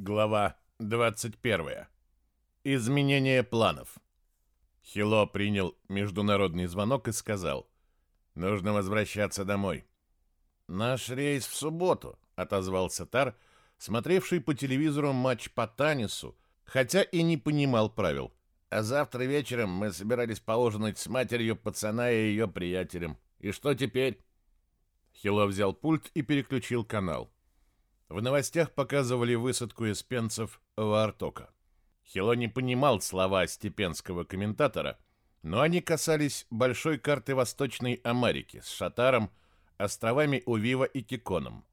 Глава 21. Изменение планов. Хило принял международный звонок и сказал: "Нужно возвращаться домой". "Наш рейс в субботу", отозвался Тар, смотревший по телевизору матч по теннису, хотя и не понимал правил. А завтра вечером мы собирались поужинать с матерью пацана и ее приятелем. И что теперь? Хило взял пульт и переключил канал. В новостях показывали высадку эспенцев в Артока. Хило не понимал слова степенского комментатора, но они касались большой карты Восточной Америки с Шатаром, островами Увива и Киконом.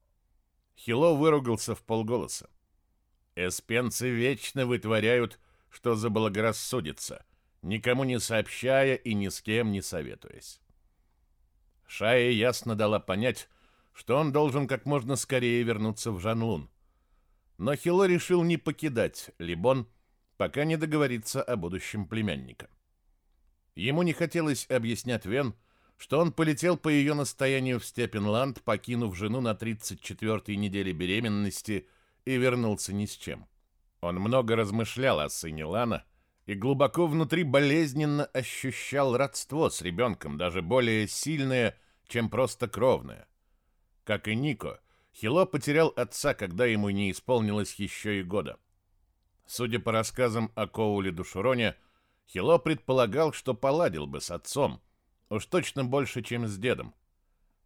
Хило выругался в полголоса. Эспенцы вечно вытворяют, что заблагорассудится, никому не сообщая и ни с кем не советуясь. Шая ясно дала понять, что он должен как можно скорее вернуться в Жанлун. Но Хило решил не покидать Либон, пока не договорится о будущем племянника. Ему не хотелось объяснять Вен, что он полетел по ее настоянию в Степенланд, покинув жену на 34-й неделе беременности и вернулся ни с чем. Он много размышлял о сыне Лана и глубоко внутри болезненно ощущал родство с ребенком, даже более сильное, чем просто кровное. Как и Нико, Хило потерял отца, когда ему не исполнилось еще и года. Судя по рассказам о Коуле Душуроне, Хило предполагал, что поладил бы с отцом, уж точно больше, чем с дедом.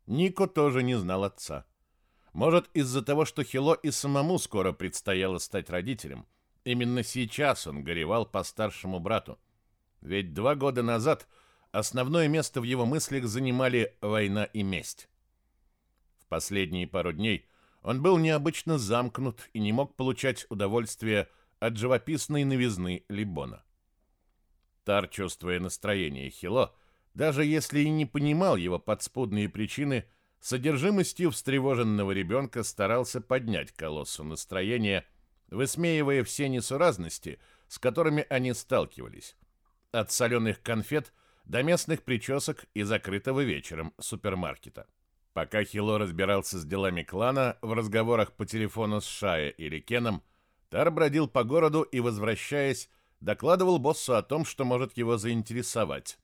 Нико тоже не знал отца. Может, из-за того, что Хило и самому скоро предстояло стать родителем. Именно сейчас он горевал по старшему брату. Ведь два года назад основное место в его мыслях занимали война и месть. Последние пару дней он был необычно замкнут и не мог получать удовольствие от живописной новизны Либона. Тар, чувствуя настроение Хило, даже если и не понимал его подспудные причины, содержимостью встревоженного ребенка старался поднять колоссу настроение, высмеивая все несуразности, с которыми они сталкивались. От соленых конфет до местных причесок и закрытого вечером супермаркета. Пока Хило разбирался с делами клана, в разговорах по телефону с Шая или Кеном, Тар бродил по городу и, возвращаясь, докладывал боссу о том, что может его заинтересовать.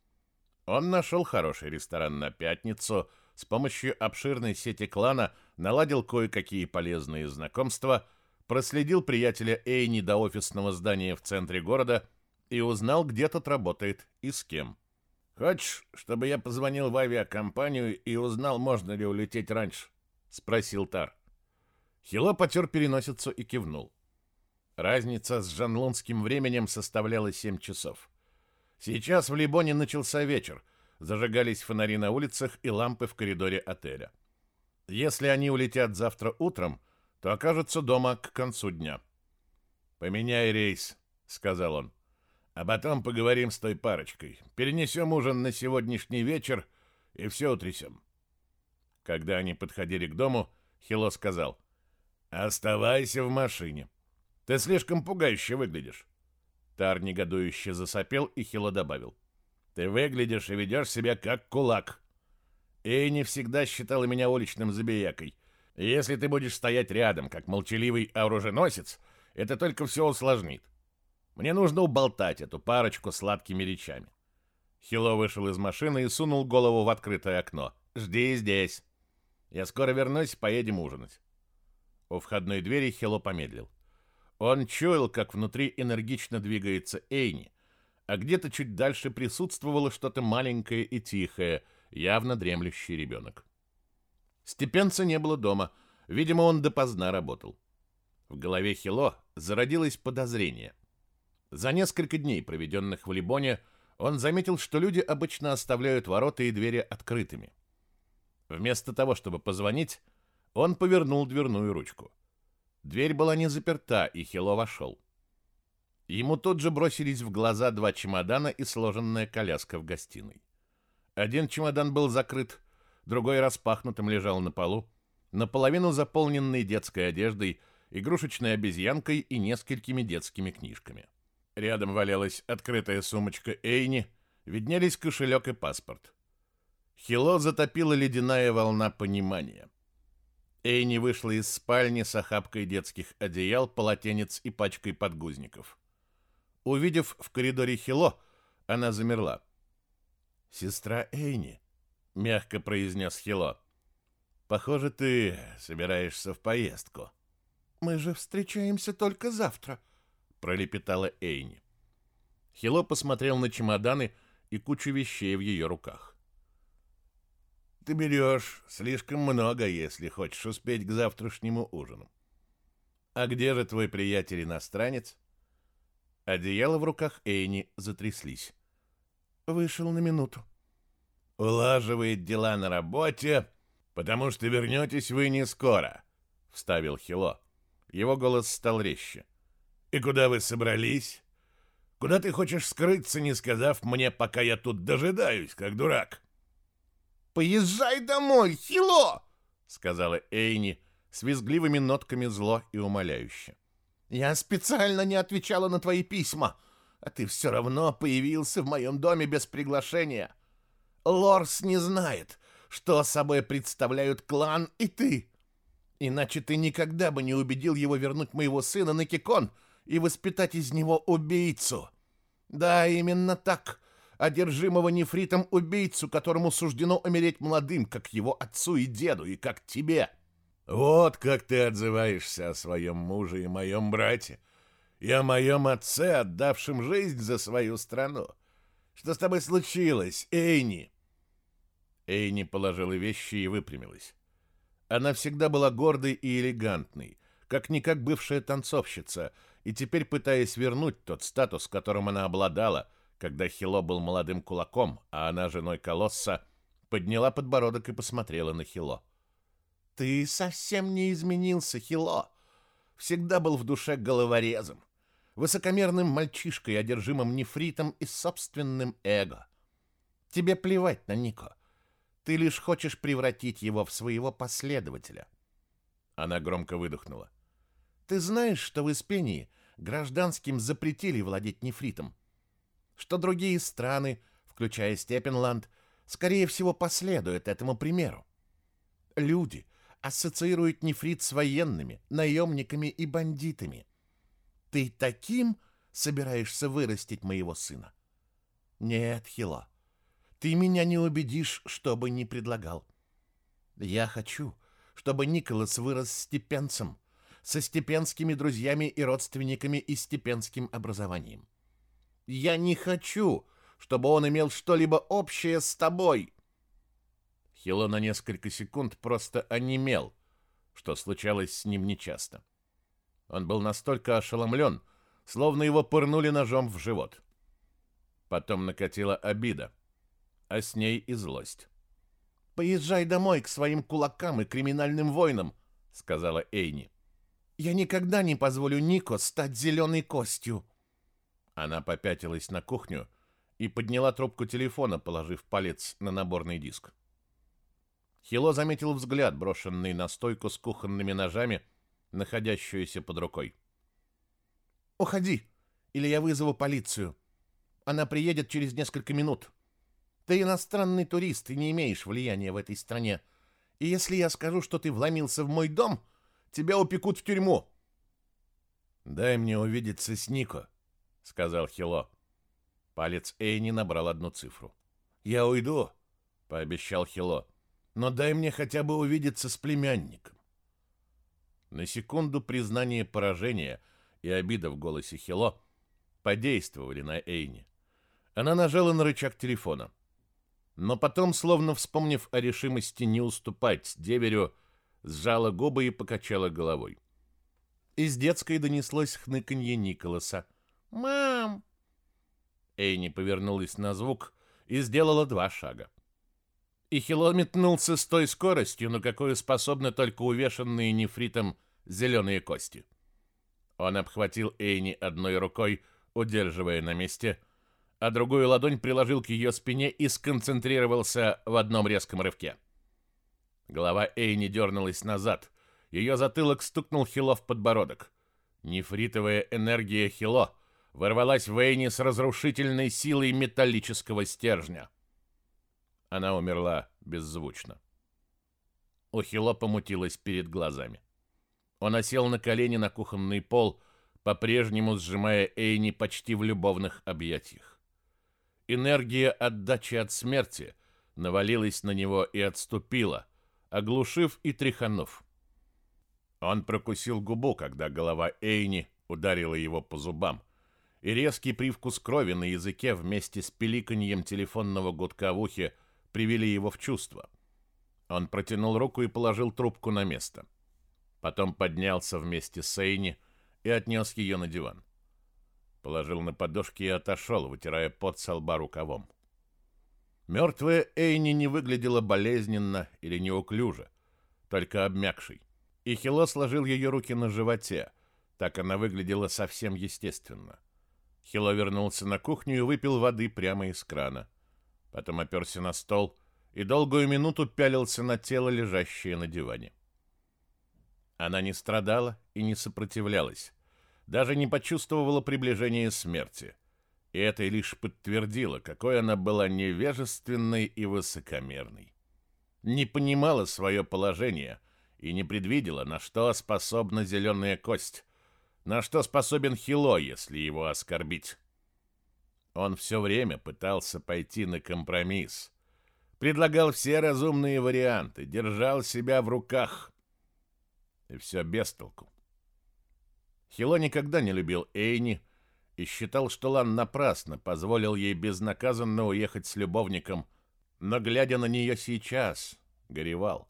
Он нашел хороший ресторан на пятницу, с помощью обширной сети клана наладил кое-какие полезные знакомства, проследил приятеля Эйни до офисного здания в центре города и узнал, где тот работает и с кем. «Хочешь, чтобы я позвонил в авиакомпанию и узнал, можно ли улететь раньше?» — спросил Тар. Хило потер переносицу и кивнул. Разница с жанлунским временем составляла семь часов. Сейчас в Либоне начался вечер, зажигались фонари на улицах и лампы в коридоре отеля. Если они улетят завтра утром, то окажутся дома к концу дня. «Поменяй рейс», — сказал он. А потом поговорим с той парочкой. Перенесем ужин на сегодняшний вечер и все утрясем. Когда они подходили к дому, Хило сказал, «Оставайся в машине. Ты слишком пугающе выглядишь». Тар негодующе засопел, и Хило добавил, «Ты выглядишь и ведешь себя как кулак. И не всегда считала меня уличным забиякой. Если ты будешь стоять рядом, как молчаливый оруженосец, это только все усложнит. Мне нужно уболтать эту парочку сладкими речами. Хило вышел из машины и сунул голову в открытое окно. «Жди здесь. Я скоро вернусь, поедем ужинать». У входной двери Хило помедлил. Он чуял, как внутри энергично двигается Эйни, а где-то чуть дальше присутствовало что-то маленькое и тихое, явно дремлющий ребенок. Степенца не было дома. Видимо, он допоздна работал. В голове Хило зародилось подозрение — за несколько дней, проведенных в Либоне, он заметил, что люди обычно оставляют ворота и двери открытыми. Вместо того, чтобы позвонить, он повернул дверную ручку. Дверь была не заперта, и Хило вошел. Ему тут же бросились в глаза два чемодана и сложенная коляска в гостиной. Один чемодан был закрыт, другой распахнутым лежал на полу, наполовину заполненный детской одеждой, игрушечной обезьянкой и несколькими детскими книжками. Рядом валялась открытая сумочка Эйни, виднелись кошелек и паспорт. Хило затопила ледяная волна понимания. Эйни вышла из спальни с охапкой детских одеял, полотенец и пачкой подгузников. Увидев в коридоре Хило, она замерла. «Сестра Эйни», — мягко произнес Хило. «Похоже, ты собираешься в поездку». «Мы же встречаемся только завтра», — пролепетала Эйни. Хило посмотрел на чемоданы и кучу вещей в ее руках. «Ты берешь слишком много, если хочешь успеть к завтрашнему ужину. А где же твой приятель-иностранец?» Одеяла в руках Эйни затряслись. «Вышел на минуту». «Улаживает дела на работе, потому что вернетесь вы не скоро», — вставил Хило. Его голос стал резче. «И куда вы собрались? Куда ты хочешь скрыться, не сказав мне, пока я тут дожидаюсь, как дурак?» «Поезжай домой, Хило!» — сказала Эйни с визгливыми нотками зло и умоляюще. «Я специально не отвечала на твои письма, а ты все равно появился в моем доме без приглашения. Лорс не знает, что собой представляют клан и ты. Иначе ты никогда бы не убедил его вернуть моего сына на Кикон и воспитать из него убийцу. Да, именно так, одержимого нефритом убийцу, которому суждено умереть молодым, как его отцу и деду, и как тебе». Вот как ты отзываешься о своем муже и моем брате, и о моем отце, отдавшем жизнь за свою страну. Что с тобой случилось, Эйни?» Эйни положила вещи и выпрямилась. Она всегда была гордой и элегантной, как-никак бывшая танцовщица, и теперь пытаясь вернуть тот статус, которым она обладала, когда Хило был молодым кулаком, а она женой колосса, подняла подбородок и посмотрела на Хило. Ты совсем не изменился, Хило. Всегда был в душе головорезом, высокомерным мальчишкой, одержимым нефритом и собственным эго. Тебе плевать на Нико. Ты лишь хочешь превратить его в своего последователя. Она громко выдохнула. Ты знаешь, что в Испении гражданским запретили владеть нефритом? Что другие страны, включая Степенланд, скорее всего последуют этому примеру? Люди, ассоциирует нефрит с военными, наемниками и бандитами. Ты таким собираешься вырастить моего сына? Нет, Хило, ты меня не убедишь, что бы ни предлагал. Я хочу, чтобы Николас вырос степенцем, со степенскими друзьями и родственниками и степенским образованием. Я не хочу, чтобы он имел что-либо общее с тобой. Хило на несколько секунд просто онемел, что случалось с ним нечасто. Он был настолько ошеломлен, словно его пырнули ножом в живот. Потом накатила обида, а с ней и злость. «Поезжай домой к своим кулакам и криминальным воинам», — сказала Эйни. «Я никогда не позволю Нико стать зеленой костью». Она попятилась на кухню и подняла трубку телефона, положив палец на наборный диск. Хило заметил взгляд, брошенный на стойку с кухонными ножами, находящуюся под рукой. «Уходи, или я вызову полицию. Она приедет через несколько минут. Ты иностранный турист и не имеешь влияния в этой стране. И если я скажу, что ты вломился в мой дом, тебя упекут в тюрьму». «Дай мне увидеться с Нико», — сказал Хило. Палец Эйни набрал одну цифру. «Я уйду», — пообещал Хило но дай мне хотя бы увидеться с племянником. На секунду признание поражения и обида в голосе Хило подействовали на Эйни. Она нажала на рычаг телефона. Но потом, словно вспомнив о решимости не уступать деверю, сжала губы и покачала головой. Из детской донеслось хныканье Николаса. «Мам!» Эйни повернулась на звук и сделала два шага и Хило метнулся с той скоростью, на какую способны только увешанные нефритом зеленые кости. Он обхватил Эйни одной рукой, удерживая на месте, а другую ладонь приложил к ее спине и сконцентрировался в одном резком рывке. Голова Эйни дернулась назад, ее затылок стукнул Хило в подбородок. Нефритовая энергия Хило ворвалась в Эйни с разрушительной силой металлического стержня. Она умерла беззвучно. У Хило помутилось перед глазами. Он осел на колени на кухонный пол, по-прежнему сжимая Эйни почти в любовных объятиях. Энергия отдачи от смерти навалилась на него и отступила, оглушив и тряханув. Он прокусил губу, когда голова Эйни ударила его по зубам, и резкий привкус крови на языке вместе с пиликаньем телефонного гудка в ухе привели его в чувство. Он протянул руку и положил трубку на место. Потом поднялся вместе с Эйни и отнес ее на диван. Положил на подушки и отошел, вытирая пот со лба рукавом. Мертвая Эйни не выглядела болезненно или неуклюже, только обмякшей. И Хило сложил ее руки на животе, так она выглядела совсем естественно. Хило вернулся на кухню и выпил воды прямо из крана. Потом оперся на стол и долгую минуту пялился на тело, лежащее на диване. Она не страдала и не сопротивлялась, даже не почувствовала приближения смерти. И это лишь подтвердило, какой она была невежественной и высокомерной. Не понимала свое положение и не предвидела, на что способна зеленая кость, на что способен Хило, если его оскорбить. Он все время пытался пойти на компромисс, предлагал все разумные варианты, держал себя в руках. И все без толку. Хило никогда не любил Эйни и считал, что Лан напрасно позволил ей безнаказанно уехать с любовником, но, глядя на нее сейчас, горевал.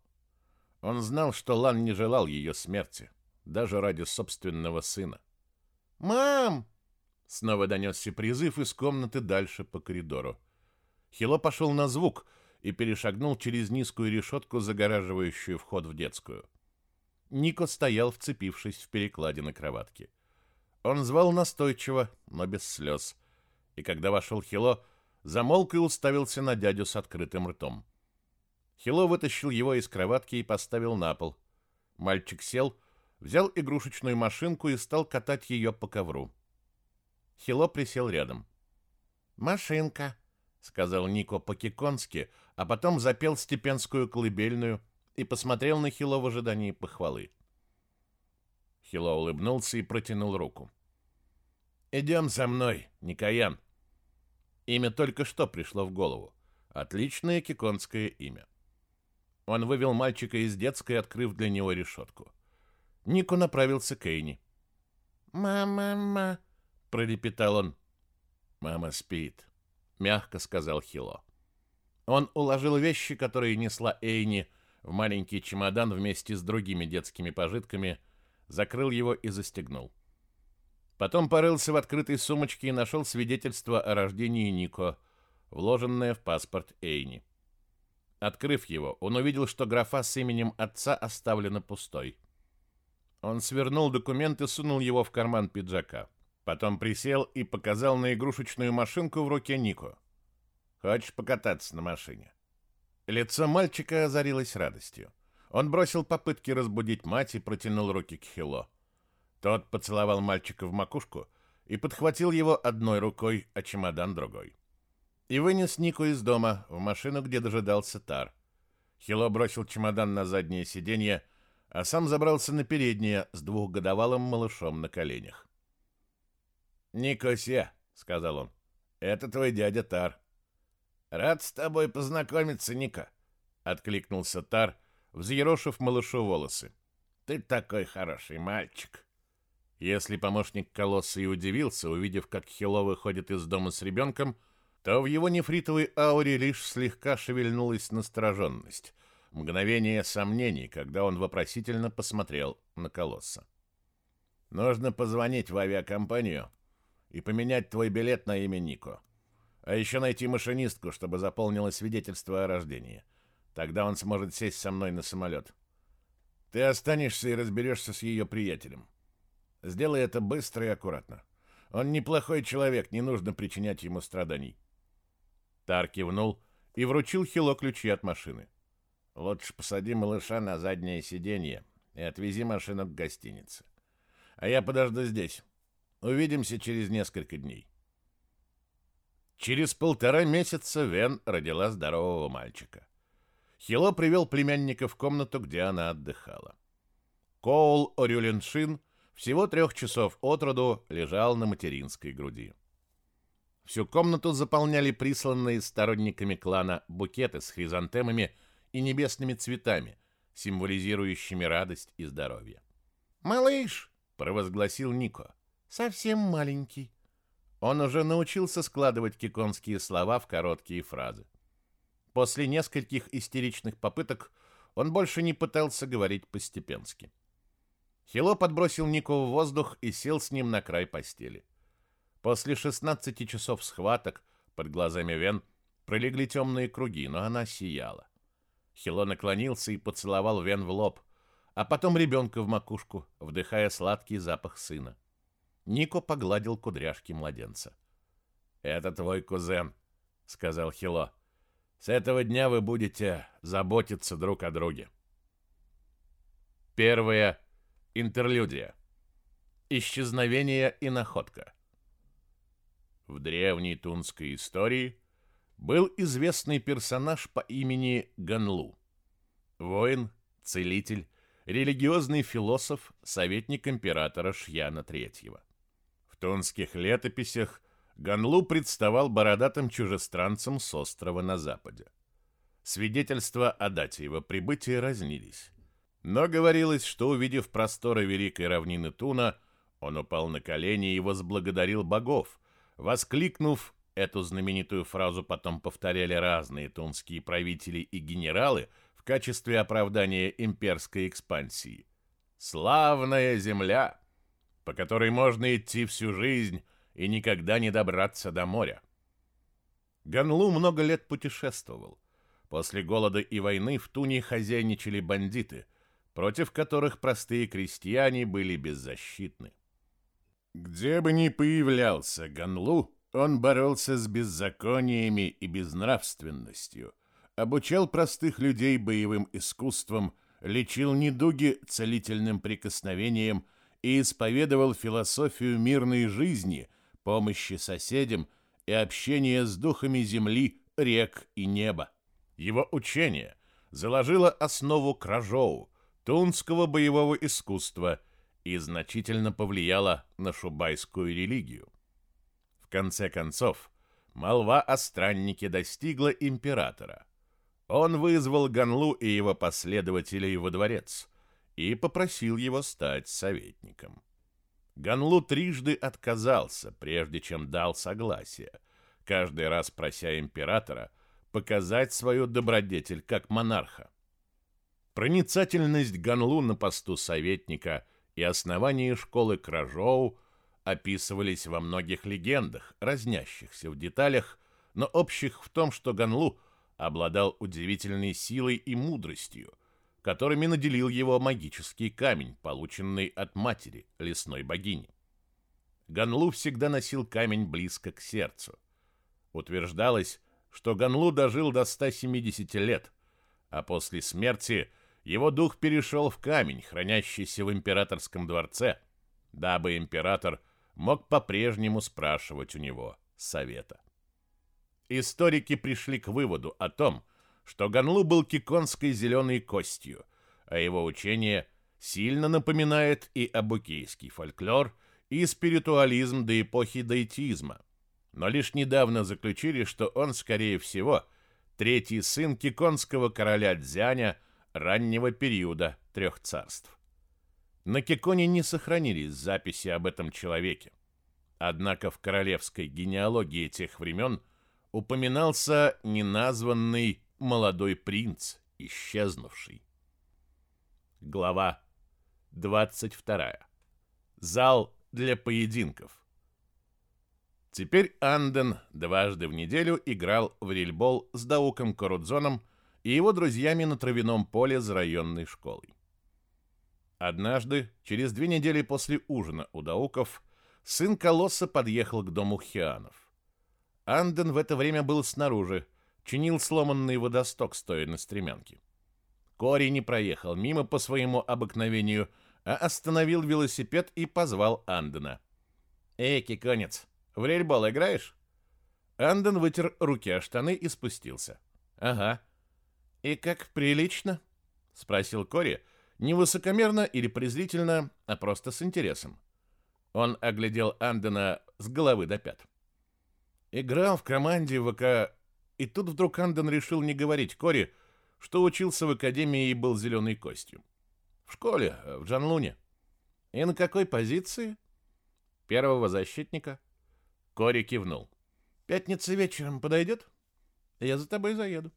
Он знал, что Лан не желал ее смерти даже ради собственного сына. «Мам!» Снова донесся призыв из комнаты дальше по коридору. Хило пошел на звук и перешагнул через низкую решетку, загораживающую вход в детскую. Нико стоял, вцепившись в перекладины кроватки. Он звал настойчиво, но без слез. И когда вошел Хило, замолк и уставился на дядю с открытым ртом. Хило вытащил его из кроватки и поставил на пол. Мальчик сел взял игрушечную машинку и стал катать ее по ковру. Хило присел рядом. «Машинка», — сказал Нико по-киконски, а потом запел степенскую колыбельную и посмотрел на Хило в ожидании похвалы. Хило улыбнулся и протянул руку. «Идем со мной, Никоян». Имя только что пришло в голову. Отличное киконское имя. Он вывел мальчика из детской, открыв для него решетку. Нико направился к Эйни. «Мама-ма», — пролепетал он. «Мама спит», — мягко сказал Хило. Он уложил вещи, которые несла Эйни, в маленький чемодан вместе с другими детскими пожитками, закрыл его и застегнул. Потом порылся в открытой сумочке и нашел свидетельство о рождении Нико, вложенное в паспорт Эйни. Открыв его, он увидел, что графа с именем отца оставлена пустой. Он свернул документ и сунул его в карман пиджака. Потом присел и показал на игрушечную машинку в руке Нико. «Хочешь покататься на машине?» Лицо мальчика озарилось радостью. Он бросил попытки разбудить мать и протянул руки к Хило. Тот поцеловал мальчика в макушку и подхватил его одной рукой, а чемодан другой. И вынес Нику из дома в машину, где дожидался Тар. Хило бросил чемодан на заднее сиденье а сам забрался на переднее с двухгодовалым малышом на коленях. «Никося», — сказал он, — «это твой дядя Тар». «Рад с тобой познакомиться, Ника», — откликнулся Тар, взъерошив малышу волосы. «Ты такой хороший мальчик». Если помощник колосса и удивился, увидев, как Хило выходит из дома с ребенком, то в его нефритовой ауре лишь слегка шевельнулась настороженность — Мгновение сомнений, когда он вопросительно посмотрел на Колосса. «Нужно позвонить в авиакомпанию и поменять твой билет на имя Нико. А еще найти машинистку, чтобы заполнила свидетельство о рождении. Тогда он сможет сесть со мной на самолет. Ты останешься и разберешься с ее приятелем. Сделай это быстро и аккуратно. Он неплохой человек, не нужно причинять ему страданий». Тар кивнул и вручил Хило ключи от машины. Лучше посади малыша на заднее сиденье и отвези машину к гостинице. А я подожду здесь. Увидимся через несколько дней. Через полтора месяца Вен родила здорового мальчика. Хило привел племянника в комнату, где она отдыхала. Коул Орюленшин всего трех часов от роду лежал на материнской груди. Всю комнату заполняли присланные сторонниками клана букеты с хризантемами и небесными цветами, символизирующими радость и здоровье. «Малыш!» — провозгласил Нико. «Совсем маленький». Он уже научился складывать киконские слова в короткие фразы. После нескольких истеричных попыток он больше не пытался говорить постепенски. Хило подбросил Нико в воздух и сел с ним на край постели. После 16 часов схваток под глазами Вен пролегли темные круги, но она сияла. Хило наклонился и поцеловал Вен в лоб, а потом ребенка в макушку, вдыхая сладкий запах сына. Нико погладил кудряшки младенца. «Это твой кузен», — сказал Хило. «С этого дня вы будете заботиться друг о друге». Первая интерлюдия. Исчезновение и находка. В древней тунской истории был известный персонаж по имени Ганлу. Воин, целитель, религиозный философ, советник императора Шьяна III. В тунских летописях Ганлу представал бородатым чужестранцем с острова на западе. Свидетельства о дате его прибытия разнились. Но говорилось, что, увидев просторы Великой равнины Туна, он упал на колени и возблагодарил богов – Воскликнув эту знаменитую фразу, потом повторяли разные тунские правители и генералы в качестве оправдания имперской экспансии. «Славная земля, по которой можно идти всю жизнь и никогда не добраться до моря». Ганлу много лет путешествовал. После голода и войны в Туне хозяйничали бандиты, против которых простые крестьяне были беззащитны. Где бы ни появлялся Ганлу, он боролся с беззакониями и безнравственностью, обучал простых людей боевым искусствам, лечил недуги целительным прикосновением и исповедовал философию мирной жизни, помощи соседям и общения с духами земли, рек и неба. Его учение заложило основу кражоу, тунского боевого искусства – и значительно повлияла на шубайскую религию. В конце концов, молва о страннике достигла императора. Он вызвал Ганлу и его последователей во дворец и попросил его стать советником. Ганлу трижды отказался, прежде чем дал согласие, каждый раз прося императора показать свою добродетель как монарха. Проницательность Ганлу на посту советника – и основание школы Кражоу описывались во многих легендах, разнящихся в деталях, но общих в том, что Ганлу обладал удивительной силой и мудростью, которыми наделил его магический камень, полученный от матери, лесной богини. Ганлу всегда носил камень близко к сердцу. Утверждалось, что Ганлу дожил до 170 лет, а после смерти – его дух перешел в камень, хранящийся в императорском дворце, дабы император мог по-прежнему спрашивать у него совета. Историки пришли к выводу о том, что Ганлу был киконской зеленой костью, а его учение сильно напоминает и абукейский фольклор, и спиритуализм до эпохи дейтизма, но лишь недавно заключили, что он, скорее всего, третий сын киконского короля Дзяня – раннего периода трех царств. На Кеконе не сохранились записи об этом человеке. Однако в королевской генеалогии тех времен упоминался неназванный молодой принц, исчезнувший. Глава 22. Зал для поединков. Теперь Анден дважды в неделю играл в рельбол с Дауком Корудзоном и его друзьями на травяном поле за районной школой. Однажды, через две недели после ужина у Дауков, сын Колосса подъехал к дому Хианов. Анден в это время был снаружи, чинил сломанный водосток, стоя на стремянке. Кори не проехал мимо по своему обыкновению, а остановил велосипед и позвал Андена. «Эй, киконец, в рельбол играешь?» Анден вытер руки о штаны и спустился. «Ага. «И как прилично?» — спросил Кори, не высокомерно или презрительно, а просто с интересом. Он оглядел Андена с головы до пят. Играл в команде ВК, и тут вдруг Анден решил не говорить Кори, что учился в академии и был зеленой костью. В школе, в Джанлуне. И на какой позиции? Первого защитника. Кори кивнул. Пятница вечером подойдет? Я за тобой заеду.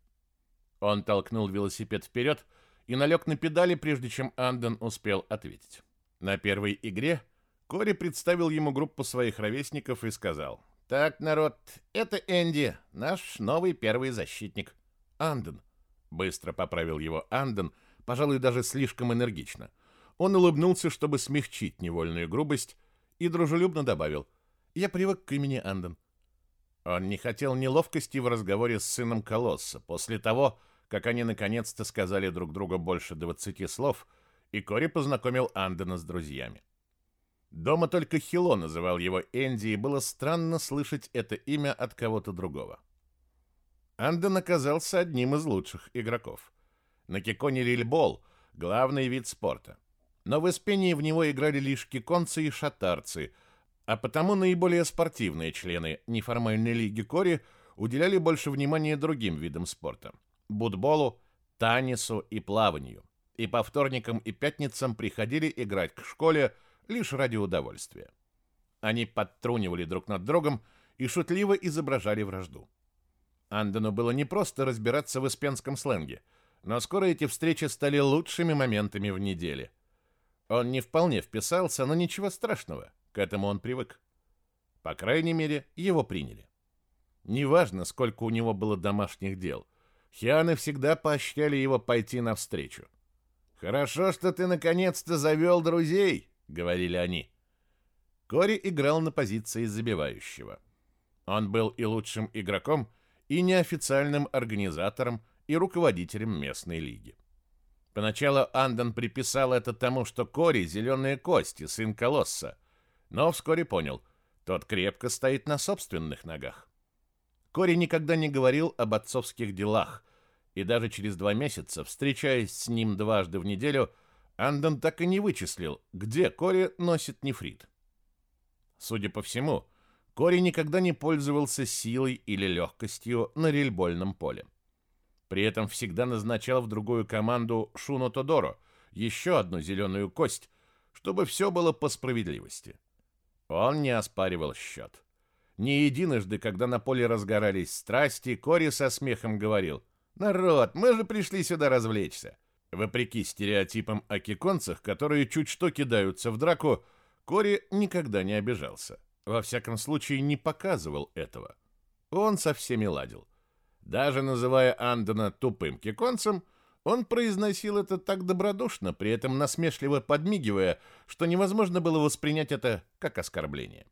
Он толкнул велосипед вперед и налег на педали, прежде чем Анден успел ответить. На первой игре Кори представил ему группу своих ровесников и сказал, «Так, народ, это Энди, наш новый первый защитник». «Анден», — быстро поправил его Анден, пожалуй, даже слишком энергично. Он улыбнулся, чтобы смягчить невольную грубость, и дружелюбно добавил, «Я привык к имени Анден». Он не хотел неловкости в разговоре с сыном Колосса после того, как они наконец-то сказали друг другу больше двадцати слов, и Кори познакомил Андена с друзьями. Дома только Хило называл его Энди, и было странно слышать это имя от кого-то другого. Анден оказался одним из лучших игроков. На киконе рильбол — главный вид спорта. Но в Испении в него играли лишь киконцы и шатарцы, а потому наиболее спортивные члены неформальной лиги Кори уделяли больше внимания другим видам спорта — будболу, танису и плаванию. И по вторникам и пятницам приходили играть к школе — лишь ради удовольствия. Они подтрунивали друг над другом и шутливо изображали вражду. Андену было непросто разбираться в испенском сленге, но скоро эти встречи стали лучшими моментами в неделе. Он не вполне вписался, но ничего страшного, к этому он привык. По крайней мере, его приняли. Неважно, сколько у него было домашних дел, Хианы всегда поощряли его пойти навстречу. «Хорошо, что ты наконец-то завел друзей», — говорили они. Кори играл на позиции забивающего. Он был и лучшим игроком, и неофициальным организатором и руководителем местной лиги. Поначалу Андон приписал это тому, что Кори — зеленые кости, сын Колосса, но вскоре понял, тот крепко стоит на собственных ногах. Кори никогда не говорил об отцовских делах, и даже через два месяца, встречаясь с ним дважды в неделю, Андон так и не вычислил, где Кори носит нефрит. Судя по всему, Кори никогда не пользовался силой или легкостью на рельбольном поле. При этом всегда назначал в другую команду Шуно Тодоро, еще одну зеленую кость, чтобы все было по справедливости. Он не оспаривал счет. Не единожды, когда на поле разгорались страсти, Кори со смехом говорил, «Народ, мы же пришли сюда развлечься. Вопреки стереотипам о киконцах, которые чуть что кидаются в драку, Кори никогда не обижался. Во всяком случае, не показывал этого. Он со всеми ладил. Даже называя Андона тупым киконцем, он произносил это так добродушно, при этом насмешливо подмигивая, что невозможно было воспринять это как оскорбление.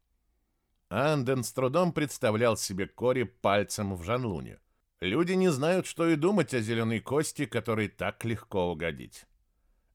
Анден с трудом представлял себе Кори пальцем в Жанлуне. Люди не знают, что и думать о зеленой кости, которой так легко угодить.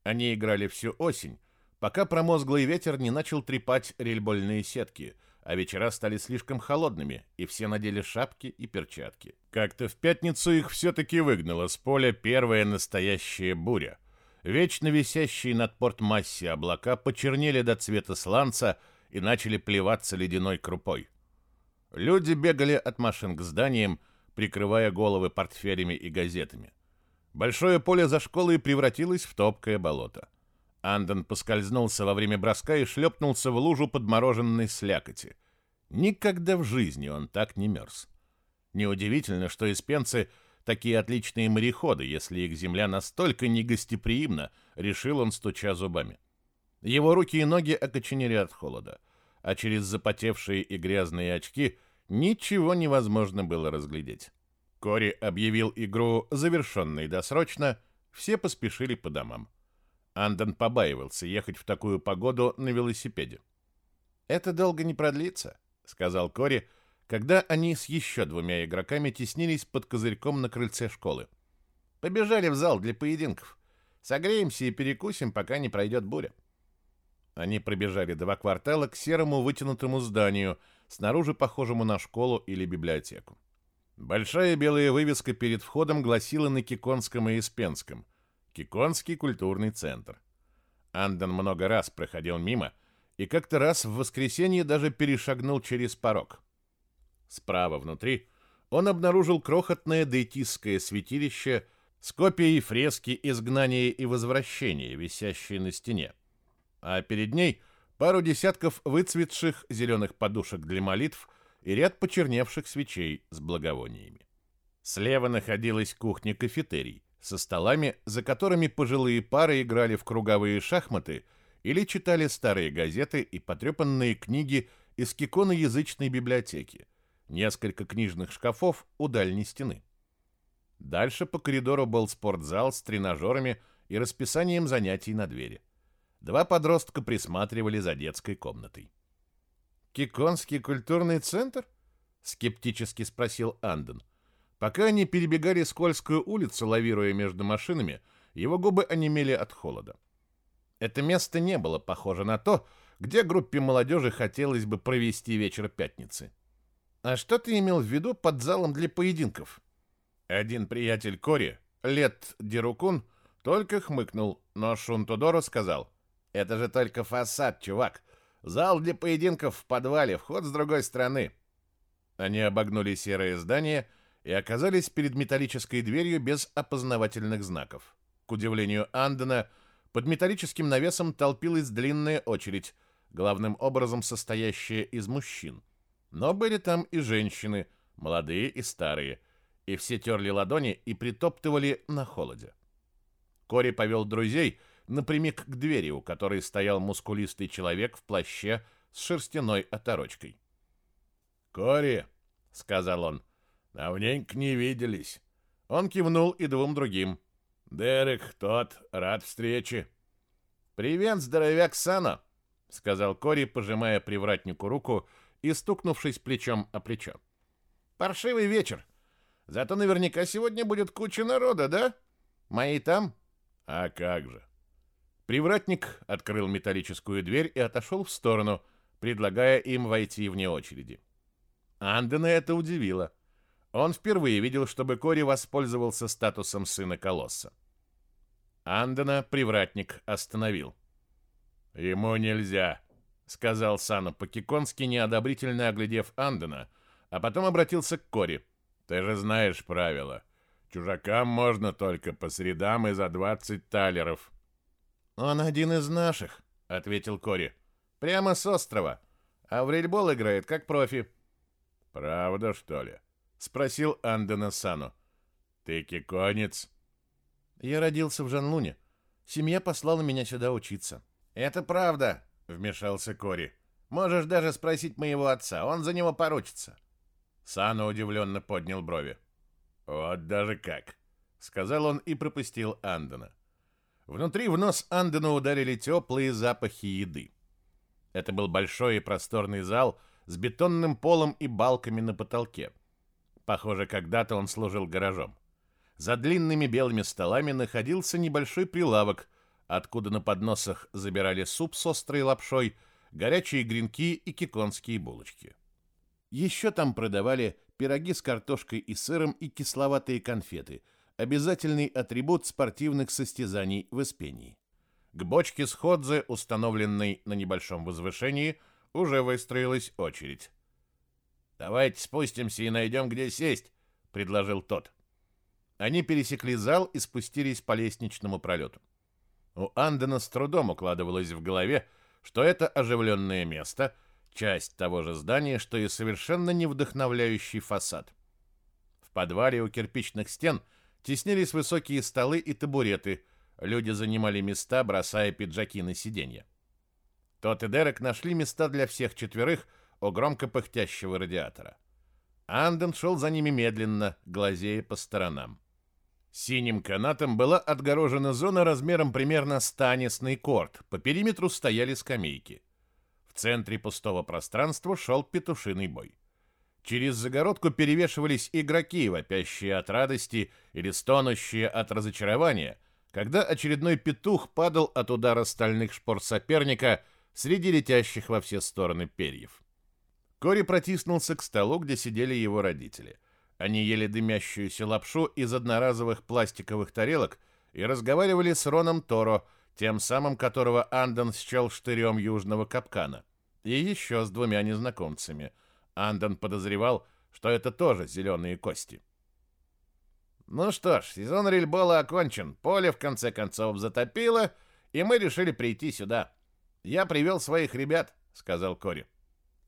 Они играли всю осень, пока промозглый ветер не начал трепать рельбольные сетки, а вечера стали слишком холодными, и все надели шапки и перчатки. Как-то в пятницу их все-таки выгнала с поля первая настоящая буря. Вечно висящие над порт-масси облака почернели до цвета сланца и начали плеваться ледяной крупой. Люди бегали от машин к зданиям, прикрывая головы портфелями и газетами. Большое поле за школой превратилось в топкое болото. Андон поскользнулся во время броска и шлепнулся в лужу подмороженной слякоти. Никогда в жизни он так не мерз. Неудивительно, что испенцы такие отличные мореходы, если их земля настолько негостеприимна, решил он, стуча зубами. Его руки и ноги окоченели от холода, а через запотевшие и грязные очки – ничего невозможно было разглядеть. Кори объявил игру завершенной досрочно, все поспешили по домам. Андон побаивался ехать в такую погоду на велосипеде. «Это долго не продлится», — сказал Кори, когда они с еще двумя игроками теснились под козырьком на крыльце школы. «Побежали в зал для поединков. Согреемся и перекусим, пока не пройдет буря». Они пробежали два квартала к серому вытянутому зданию — снаружи похожему на школу или библиотеку. Большая белая вывеска перед входом гласила на Киконском и Испенском «Киконский культурный центр». Анден много раз проходил мимо и как-то раз в воскресенье даже перешагнул через порог. Справа внутри он обнаружил крохотное дейтистское святилище с копией фрески «Изгнание и возвращение», висящей на стене. А перед ней пару десятков выцветших зеленых подушек для молитв – и ряд почерневших свечей с благовониями. Слева находилась кухня-кафетерий со столами, за которыми пожилые пары играли в круговые шахматы или читали старые газеты и потрепанные книги из киконоязычной библиотеки, несколько книжных шкафов у дальней стены. Дальше по коридору был спортзал с тренажерами и расписанием занятий на двери. Два подростка присматривали за детской комнатой. «Киконский культурный центр?» — скептически спросил Анден. Пока они перебегали скользкую улицу, лавируя между машинами, его губы онемели от холода. Это место не было похоже на то, где группе молодежи хотелось бы провести вечер пятницы. «А что ты имел в виду под залом для поединков?» Один приятель Кори, Лет Дирукун, только хмыкнул, но Шунтодоро сказал, «Это же только фасад, чувак. Зал для поединков в подвале, вход с другой стороны. Они обогнули серое здание и оказались перед металлической дверью без опознавательных знаков. К удивлению Андена, под металлическим навесом толпилась длинная очередь, главным образом состоящая из мужчин. Но были там и женщины, молодые и старые, и все терли ладони и притоптывали на холоде. Кори повел друзей — напрямик к двери, у которой стоял мускулистый человек в плаще с шерстяной оторочкой. «Кори», — сказал он, — «давненько не виделись». Он кивнул и двум другим. «Дерек, тот, рад встрече». «Привет, здоровяк Сана», — сказал Кори, пожимая привратнику руку и стукнувшись плечом о плечо. «Паршивый вечер. Зато наверняка сегодня будет куча народа, да? Мои там?» «А как же. Привратник открыл металлическую дверь и отошел в сторону, предлагая им войти вне очереди. Андена это удивило. Он впервые видел, чтобы Кори воспользовался статусом сына колосса. Андена привратник остановил. «Ему нельзя», — сказал Сана по-киконски, неодобрительно оглядев Андена, а потом обратился к Кори. «Ты же знаешь правила. Чужакам можно только по средам и за двадцать талеров». «Он один из наших», — ответил Кори. «Прямо с острова. А в рельбол играет как профи». «Правда, что ли?» — спросил Андена Сану. «Ты киконец?» «Я родился в Жанлуне. Семья послала меня сюда учиться». «Это правда», — вмешался Кори. «Можешь даже спросить моего отца, он за него поручится». Сану удивленно поднял брови. «Вот даже как», — сказал он и пропустил Андена. Внутри в нос Андену ударили теплые запахи еды. Это был большой и просторный зал с бетонным полом и балками на потолке. Похоже, когда-то он служил гаражом. За длинными белыми столами находился небольшой прилавок, откуда на подносах забирали суп с острой лапшой, горячие гренки и киконские булочки. Еще там продавали пироги с картошкой и сыром и кисловатые конфеты – обязательный атрибут спортивных состязаний в Испении. К бочке с ходзе, установленной на небольшом возвышении, уже выстроилась очередь. «Давайте спустимся и найдем, где сесть», — предложил тот. Они пересекли зал и спустились по лестничному пролету. У Андена с трудом укладывалось в голове, что это оживленное место — часть того же здания, что и совершенно не вдохновляющий фасад. В подвале у кирпичных стен — Теснились высокие столы и табуреты. Люди занимали места, бросая пиджаки на сиденья. Тот и Дерек нашли места для всех четверых у громко пыхтящего радиатора. Анден шел за ними медленно, глазея по сторонам. Синим канатом была отгорожена зона размером примерно с теннисный корт. По периметру стояли скамейки. В центре пустого пространства шел петушиный бой. Через загородку перевешивались игроки, вопящие от радости или стонущие от разочарования, когда очередной петух падал от удара стальных шпор соперника среди летящих во все стороны перьев. Кори протиснулся к столу, где сидели его родители. Они ели дымящуюся лапшу из одноразовых пластиковых тарелок и разговаривали с Роном Торо, тем самым которого Андон счел штырем южного капкана, и еще с двумя незнакомцами. Андон подозревал, что это тоже зеленые кости. Ну что ж, сезон рельбола окончен, поле в конце концов затопило, и мы решили прийти сюда. Я привел своих ребят, сказал Кори.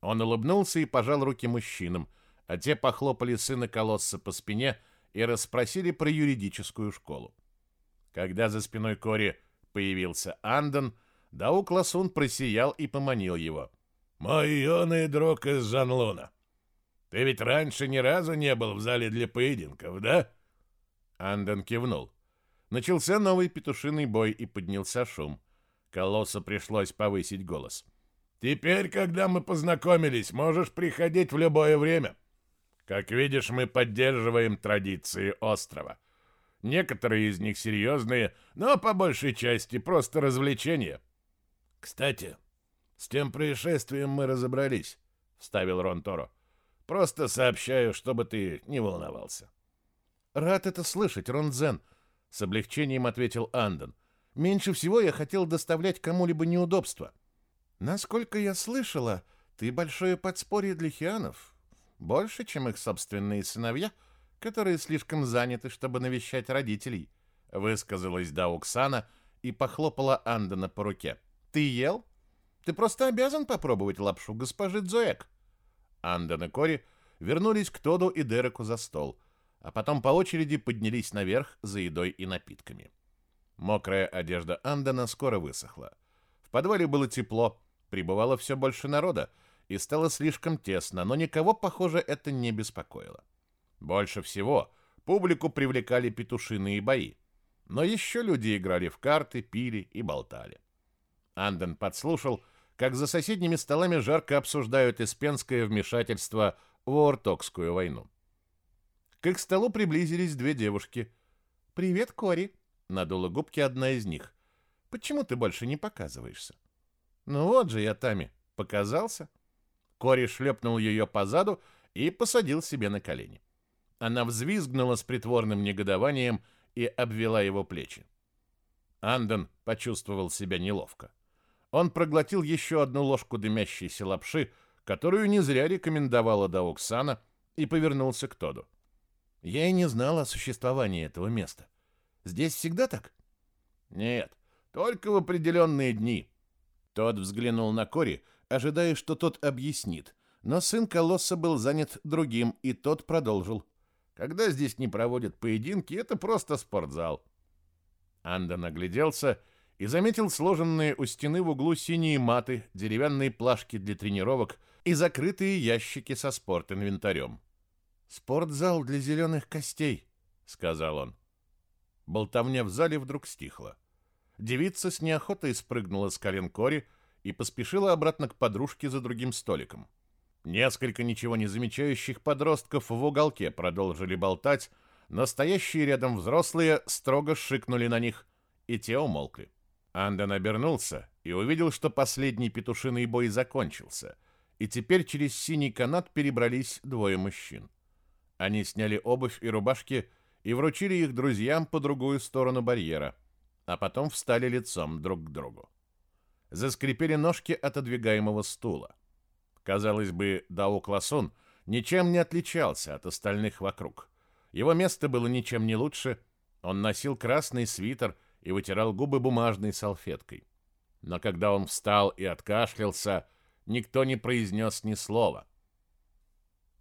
Он улыбнулся и пожал руки мужчинам, а те похлопали сына колосса по спине и расспросили про юридическую школу. Когда за спиной Кори появился Андон, Даук Ласун просиял и поманил его. «Мой юный друг из Жанлуна, ты ведь раньше ни разу не был в зале для поединков, да?» Андон кивнул. Начался новый петушиный бой и поднялся шум. Колоссу пришлось повысить голос. «Теперь, когда мы познакомились, можешь приходить в любое время. Как видишь, мы поддерживаем традиции острова. Некоторые из них серьезные, но по большей части просто развлечения. Кстати, с тем происшествием мы разобрались, вставил Рон Торо. Просто сообщаю, чтобы ты не волновался. Рад это слышать, Рон Дзен, с облегчением ответил Андон. Меньше всего я хотел доставлять кому-либо неудобства. Насколько я слышала, ты большое подспорье для хианов. Больше, чем их собственные сыновья, которые слишком заняты, чтобы навещать родителей, высказалась Дауксана и похлопала Андона по руке. Ты ел? Ты просто обязан попробовать лапшу госпожи Дзоек. Андон и Кори вернулись к Тоду и Дереку за стол, а потом по очереди поднялись наверх за едой и напитками. Мокрая одежда Андона скоро высохла. В подвале было тепло, прибывало все больше народа, и стало слишком тесно, но никого, похоже, это не беспокоило. Больше всего публику привлекали петушиные бои, но еще люди играли в карты, пили и болтали. Анден подслушал, как за соседними столами жарко обсуждают испенское вмешательство в Ортокскую войну. К их столу приблизились две девушки. «Привет, Кори!» — надула губки одна из них. «Почему ты больше не показываешься?» «Ну вот же я, Тами, показался». Кори шлепнул ее по заду и посадил себе на колени. Она взвизгнула с притворным негодованием и обвела его плечи. Андон почувствовал себя неловко. Он проглотил еще одну ложку дымящейся лапши, которую не зря рекомендовала Даоксана, и повернулся к Тоду. «Я и не знал о существовании этого места. Здесь всегда так?» «Нет, только в определенные дни». Тод взглянул на Кори, ожидая, что тот объяснит, но сын Колосса был занят другим, и тот продолжил. «Когда здесь не проводят поединки, это просто спортзал». Анда нагляделся и заметил сложенные у стены в углу синие маты, деревянные плашки для тренировок и закрытые ящики со спортинвентарем. «Спортзал для зеленых костей», — сказал он. Болтовня в зале вдруг стихла. Девица с неохотой спрыгнула с колен Кори и поспешила обратно к подружке за другим столиком. Несколько ничего не замечающих подростков в уголке продолжили болтать, но стоящие рядом взрослые строго шикнули на них, и те умолкли. Анден обернулся и увидел, что последний петушиный бой закончился, и теперь через синий канат перебрались двое мужчин. Они сняли обувь и рубашки и вручили их друзьям по другую сторону барьера, а потом встали лицом друг к другу. Заскрипели ножки отодвигаемого стула. Казалось бы, Дао Класун ничем не отличался от остальных вокруг. Его место было ничем не лучше. Он носил красный свитер и вытирал губы бумажной салфеткой. Но когда он встал и откашлялся, никто не произнес ни слова.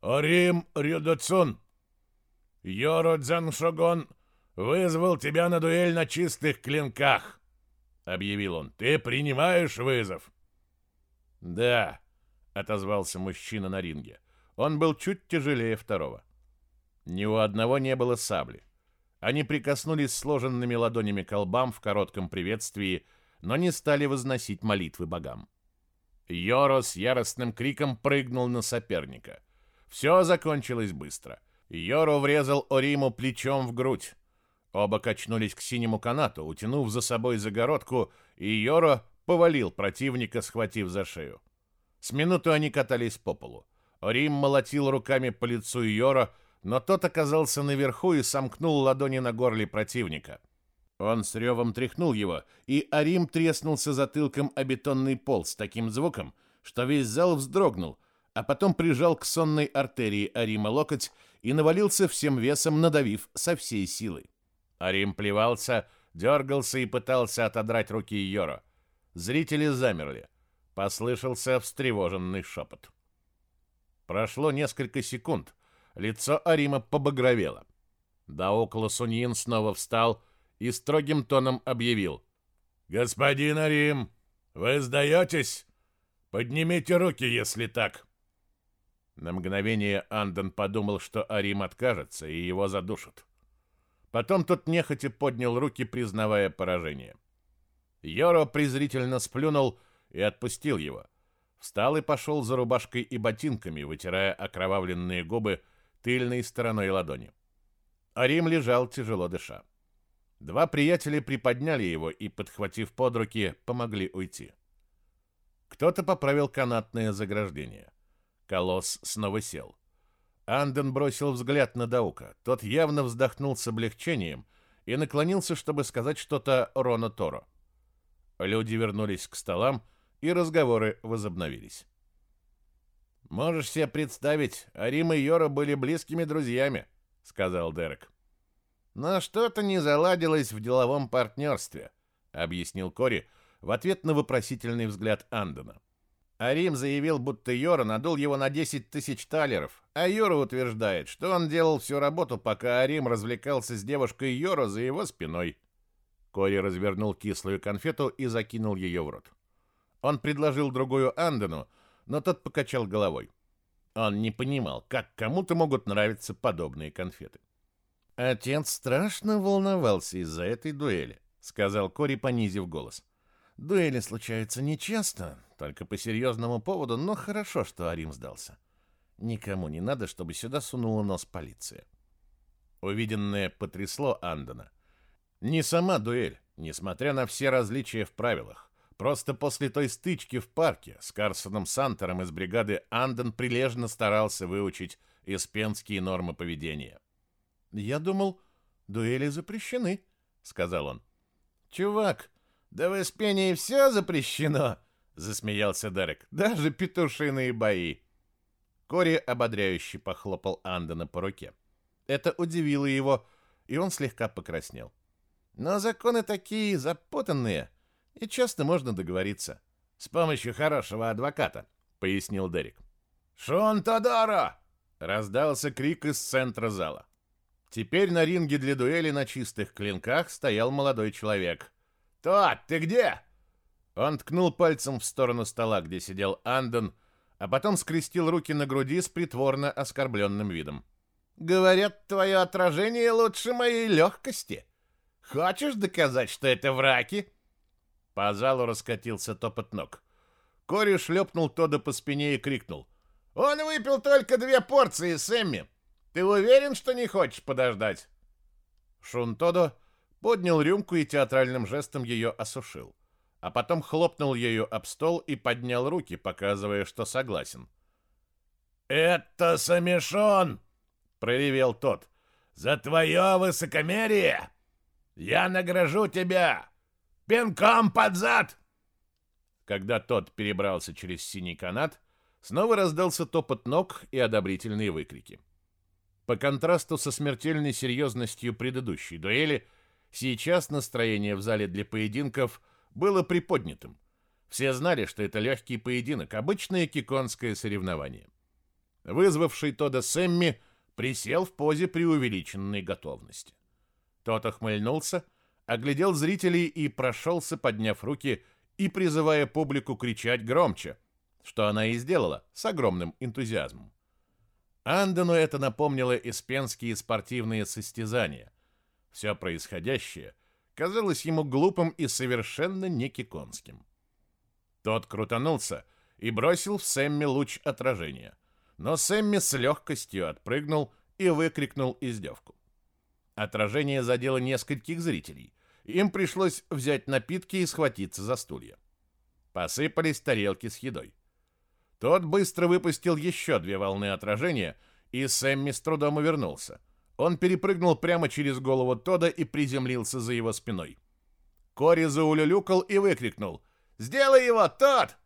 «Орим Рюдоцун! Йоро Дзаншогон вызвал тебя на дуэль на чистых клинках!» — объявил он. «Ты принимаешь вызов?» «Да», — отозвался мужчина на ринге. Он был чуть тяжелее второго. Ни у одного не было сабли. Они прикоснулись сложенными ладонями к колбам в коротком приветствии, но не стали возносить молитвы богам. Йоро с яростным криком прыгнул на соперника. Все закончилось быстро. Йоро врезал Ориму плечом в грудь. Оба качнулись к синему канату, утянув за собой загородку, и Йоро повалил противника, схватив за шею. С минуту они катались по полу. Рим молотил руками по лицу Йоро, но тот оказался наверху и сомкнул ладони на горле противника. Он с ревом тряхнул его, и Арим треснулся затылком о бетонный пол с таким звуком, что весь зал вздрогнул, а потом прижал к сонной артерии Арима локоть и навалился всем весом, надавив со всей силы. Арим плевался, дергался и пытался отодрать руки Йоро. Зрители замерли. Послышался встревоженный шепот. Прошло несколько секунд. Лицо Арима побагровело. около Суньин снова встал и строгим тоном объявил. «Господин Арим, вы сдаетесь? Поднимите руки, если так!» На мгновение Андон подумал, что Арим откажется и его задушат. Потом тот нехотя поднял руки, признавая поражение. Йоро презрительно сплюнул и отпустил его. Встал и пошел за рубашкой и ботинками, вытирая окровавленные губы тыльной стороной ладони. Арим лежал, тяжело дыша. Два приятеля приподняли его и, подхватив под руки, помогли уйти. Кто-то поправил канатное заграждение. Колосс снова сел. Анден бросил взгляд на Даука. Тот явно вздохнул с облегчением и наклонился, чтобы сказать что-то Рона Торо. Люди вернулись к столам, и разговоры возобновились. «Можешь себе представить, Арим и Йора были близкими друзьями», — сказал Дерек. «Но что-то не заладилось в деловом партнерстве», — объяснил Кори в ответ на вопросительный взгляд Андена. Арим заявил, будто Йора надул его на 10 тысяч талеров, а Йора утверждает, что он делал всю работу, пока Арим развлекался с девушкой Йора за его спиной. Кори развернул кислую конфету и закинул ее в рот. Он предложил другую Андену, но тот покачал головой. Он не понимал, как кому-то могут нравиться подобные конфеты. «Отец страшно волновался из-за этой дуэли», — сказал Кори, понизив голос. «Дуэли случаются нечасто, только по серьезному поводу, но хорошо, что Арим сдался. Никому не надо, чтобы сюда сунула нос полиция». Увиденное потрясло Андона. Не сама дуэль, несмотря на все различия в правилах. Просто после той стычки в парке с Карсоном Сантером из бригады Анден прилежно старался выучить испенские нормы поведения. «Я думал, дуэли запрещены», — сказал он. «Чувак, да в Испении все запрещено», — засмеялся Дерек. «Даже петушиные бои». Кори ободряюще похлопал Андена по руке. Это удивило его, и он слегка покраснел. Но законы такие запутанные, и часто можно договориться. С помощью хорошего адвоката, пояснил Дерек. «Шон Тодоро!» — раздался крик из центра зала. Теперь на ринге для дуэли на чистых клинках стоял молодой человек. «Тот, ты где?» Он ткнул пальцем в сторону стола, где сидел Андон, а потом скрестил руки на груди с притворно оскорбленным видом. «Говорят, твое отражение лучше моей легкости. Хочешь доказать, что это враки?» По залу раскатился топот ног. Кори шлепнул Тода по спине и крикнул. «Он выпил только две порции, Сэмми! Ты уверен, что не хочешь подождать?» Шун Тодо поднял рюмку и театральным жестом ее осушил, а потом хлопнул ею об стол и поднял руки, показывая, что согласен. «Это Самишон!» — проревел тот. «За твое высокомерие!» Я награжу тебя! Пинком под зад!» Когда тот перебрался через синий канат, снова раздался топот ног и одобрительные выкрики. По контрасту со смертельной серьезностью предыдущей дуэли, сейчас настроение в зале для поединков было приподнятым. Все знали, что это легкий поединок, обычное киконское соревнование. Вызвавший Тода Сэмми присел в позе преувеличенной готовности. Тот охмыльнулся, оглядел зрителей и прошелся, подняв руки и призывая публику кричать громче, что она и сделала с огромным энтузиазмом. Андену это напомнило испенские спортивные состязания. Все происходящее казалось ему глупым и совершенно некиконским. Тот крутанулся и бросил в Сэмми луч отражения, но Сэмми с легкостью отпрыгнул и выкрикнул издевку. Отражение задело нескольких зрителей. Им пришлось взять напитки и схватиться за стулья. Посыпались тарелки с едой. Тот быстро выпустил еще две волны отражения и Сэмми с трудом увернулся. Он перепрыгнул прямо через голову Тода и приземлился за его спиной. Кори заулюлюкал и выкрикнул «Сделай его, Тод!»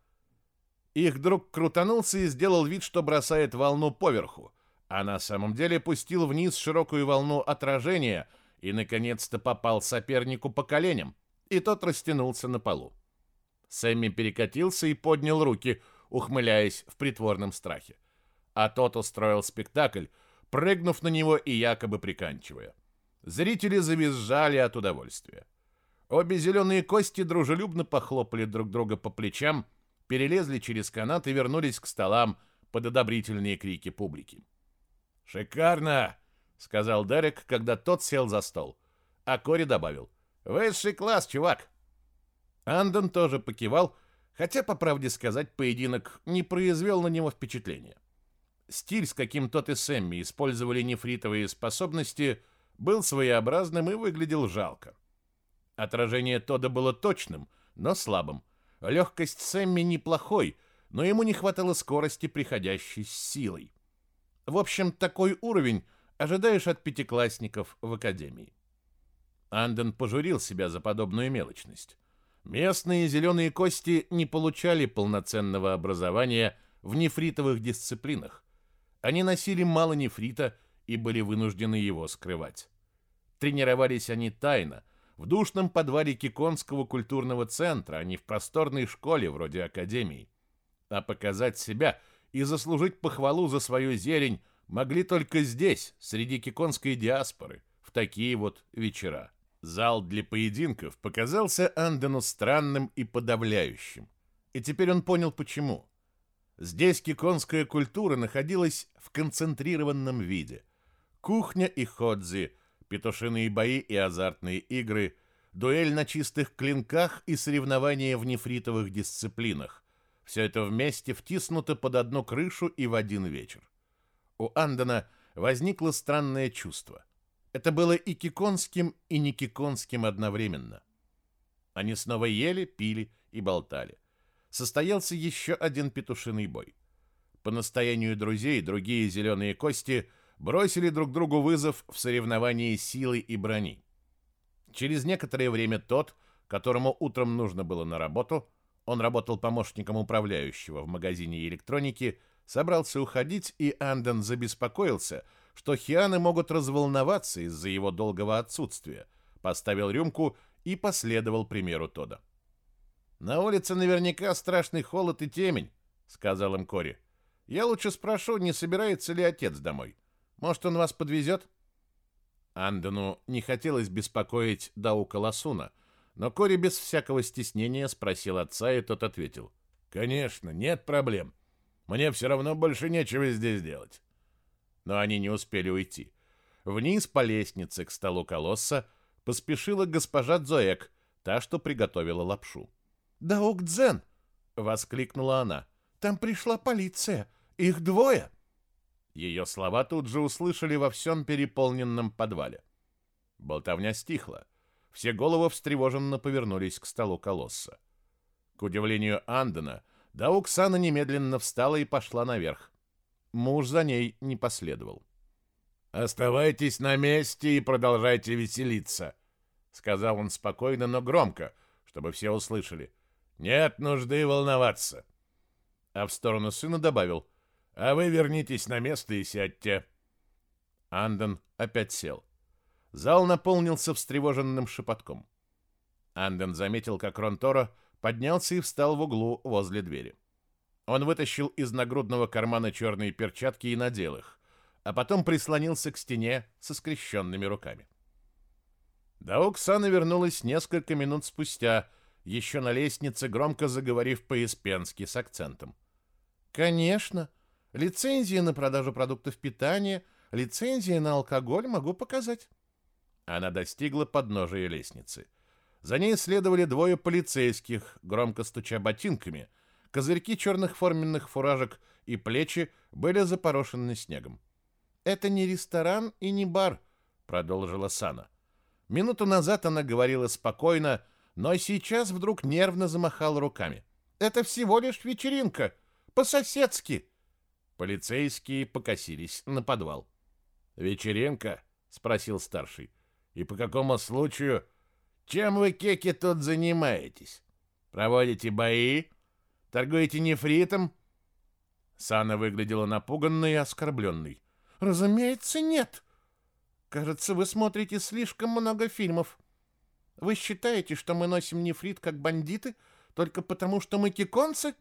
Их друг крутанулся и сделал вид, что бросает волну поверху, а на самом деле пустил вниз широкую волну отражения и, наконец-то, попал сопернику по коленям, и тот растянулся на полу. Сэмми перекатился и поднял руки, ухмыляясь в притворном страхе. А тот устроил спектакль, прыгнув на него и якобы приканчивая. Зрители завизжали от удовольствия. Обе зеленые кости дружелюбно похлопали друг друга по плечам, перелезли через канат и вернулись к столам под одобрительные крики публики. «Шикарно!» — сказал Дерек, когда тот сел за стол. А Кори добавил. «Высший класс, чувак!» Андон тоже покивал, хотя, по правде сказать, поединок не произвел на него впечатления. Стиль, с каким тот и Сэмми использовали нефритовые способности, был своеобразным и выглядел жалко. Отражение Тода было точным, но слабым. Легкость Сэмми неплохой, но ему не хватало скорости, приходящей с силой. В общем, такой уровень ожидаешь от пятиклассников в академии. Анден пожурил себя за подобную мелочность. Местные зеленые кости не получали полноценного образования в нефритовых дисциплинах. Они носили мало нефрита и были вынуждены его скрывать. Тренировались они тайно, в душном подвале Киконского культурного центра, а не в просторной школе вроде академии. А показать себя и заслужить похвалу за свою зелень могли только здесь, среди киконской диаспоры, в такие вот вечера. Зал для поединков показался Андену странным и подавляющим. И теперь он понял, почему. Здесь киконская культура находилась в концентрированном виде. Кухня и ходзи, петушиные бои и азартные игры, дуэль на чистых клинках и соревнования в нефритовых дисциплинах. Все это вместе втиснуто под одну крышу и в один вечер. У Андена возникло странное чувство. Это было и киконским, и не киконским одновременно. Они снова ели, пили и болтали. Состоялся еще один петушиный бой. По настоянию друзей другие зеленые кости бросили друг другу вызов в соревновании силы и брони. Через некоторое время тот, которому утром нужно было на работу, он работал помощником управляющего в магазине электроники, собрался уходить, и Анден забеспокоился, что хианы могут разволноваться из-за его долгого отсутствия, поставил рюмку и последовал примеру Тода. «На улице наверняка страшный холод и темень», — сказал им Кори. «Я лучше спрошу, не собирается ли отец домой. Может, он вас подвезет?» Андену не хотелось беспокоить Даука Ласуна, но Кори без всякого стеснения спросил отца, и тот ответил. «Конечно, нет проблем. Мне все равно больше нечего здесь делать». Но они не успели уйти. Вниз по лестнице к столу колосса поспешила госпожа Дзоек, та, что приготовила лапшу. «Даук Дзен!» — воскликнула она. «Там пришла полиция. Их двое!» Ее слова тут же услышали во всем переполненном подвале. Болтовня стихла. Все головы встревоженно повернулись к столу колосса. К удивлению Андена, Дауксана немедленно встала и пошла наверх. Муж за ней не последовал. «Оставайтесь на месте и продолжайте веселиться», — сказал он спокойно, но громко, чтобы все услышали. «Нет нужды волноваться». А в сторону сына добавил — а вы вернитесь на место и сядьте. Анден опять сел. Зал наполнился встревоженным шепотком. Анден заметил, как Ронторо поднялся и встал в углу возле двери. Он вытащил из нагрудного кармана черные перчатки и надел их, а потом прислонился к стене со скрещенными руками. Дауксана вернулась несколько минут спустя, еще на лестнице, громко заговорив по-испенски с акцентом. «Конечно!» Лицензии на продажу продуктов питания, лицензии на алкоголь могу показать. Она достигла подножия лестницы. За ней следовали двое полицейских, громко стуча ботинками. Козырьки черных форменных фуражек и плечи были запорошены снегом. «Это не ресторан и не бар», — продолжила Сана. Минуту назад она говорила спокойно, но сейчас вдруг нервно замахала руками. «Это всего лишь вечеринка, по-соседски». Полицейские покосились на подвал. «Вечеринка?» — спросил старший. «И по какому случаю? Чем вы, кеки, тут занимаетесь? Проводите бои? Торгуете нефритом?» Сана выглядела напуганной и оскорбленной. «Разумеется, нет. Кажется, вы смотрите слишком много фильмов. Вы считаете, что мы носим нефрит как бандиты только потому, что мы киконцы?»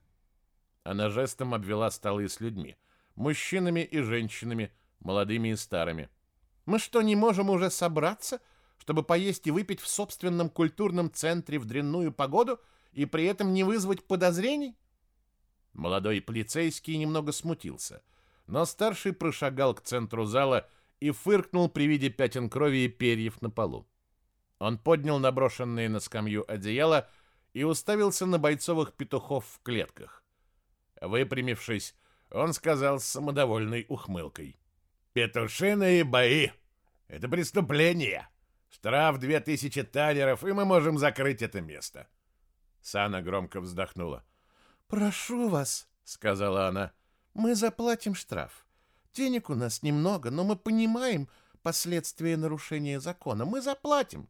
Она жестом обвела столы с людьми, мужчинами и женщинами, молодыми и старыми. «Мы что, не можем уже собраться, чтобы поесть и выпить в собственном культурном центре в дрянную погоду и при этом не вызвать подозрений?» Молодой полицейский немного смутился, но старший прошагал к центру зала и фыркнул при виде пятен крови и перьев на полу. Он поднял наброшенные на скамью одеяло и уставился на бойцовых петухов в клетках. Выпрямившись, он сказал с самодовольной ухмылкой. «Петушиные бои! Это преступление! Штраф две тысячи талеров, и мы можем закрыть это место!» Сана громко вздохнула. «Прошу вас», — сказала она, — «мы заплатим штраф. Денег у нас немного, но мы понимаем последствия нарушения закона. Мы заплатим».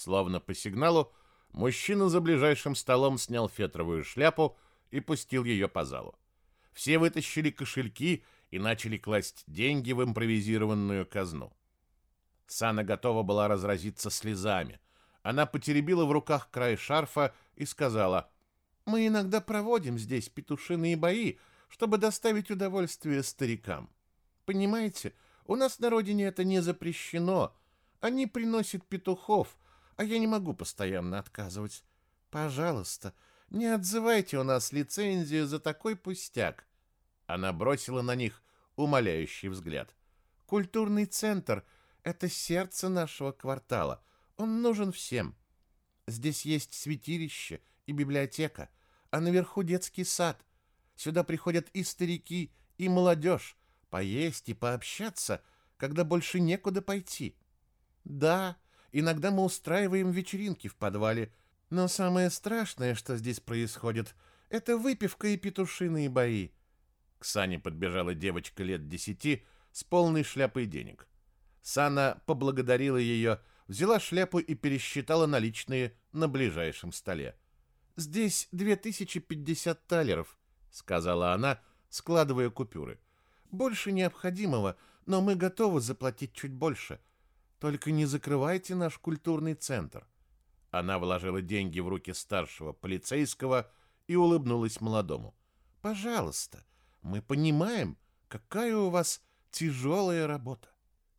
Словно по сигналу, мужчина за ближайшим столом снял фетровую шляпу и пустил ее по залу. Все вытащили кошельки и начали класть деньги в импровизированную казну. Сана готова была разразиться слезами. Она потеребила в руках край шарфа и сказала — мы иногда проводим здесь петушиные бои, чтобы доставить удовольствие старикам. Понимаете, у нас на родине это не запрещено. Они приносят петухов, а я не могу постоянно отказывать. Пожалуйста, не отзывайте у нас лицензию за такой пустяк. Она бросила на них умоляющий взгляд. Культурный центр — это сердце нашего квартала. Он нужен всем. Здесь есть святилище и библиотека — а наверху детский сад. Сюда приходят и старики, и молодежь, поесть и пообщаться, когда больше некуда пойти. Да, иногда мы устраиваем вечеринки в подвале, но самое страшное, что здесь происходит, это выпивка и петушиные бои. К Сане подбежала девочка лет десяти с полной шляпой денег. Сана поблагодарила ее, взяла шляпу и пересчитала наличные на ближайшем столе. «Здесь 2050 талеров», — сказала она, складывая купюры. «Больше необходимого, но мы готовы заплатить чуть больше. Только не закрывайте наш культурный центр». Она вложила деньги в руки старшего полицейского и улыбнулась молодому. «Пожалуйста, мы понимаем, какая у вас тяжелая работа».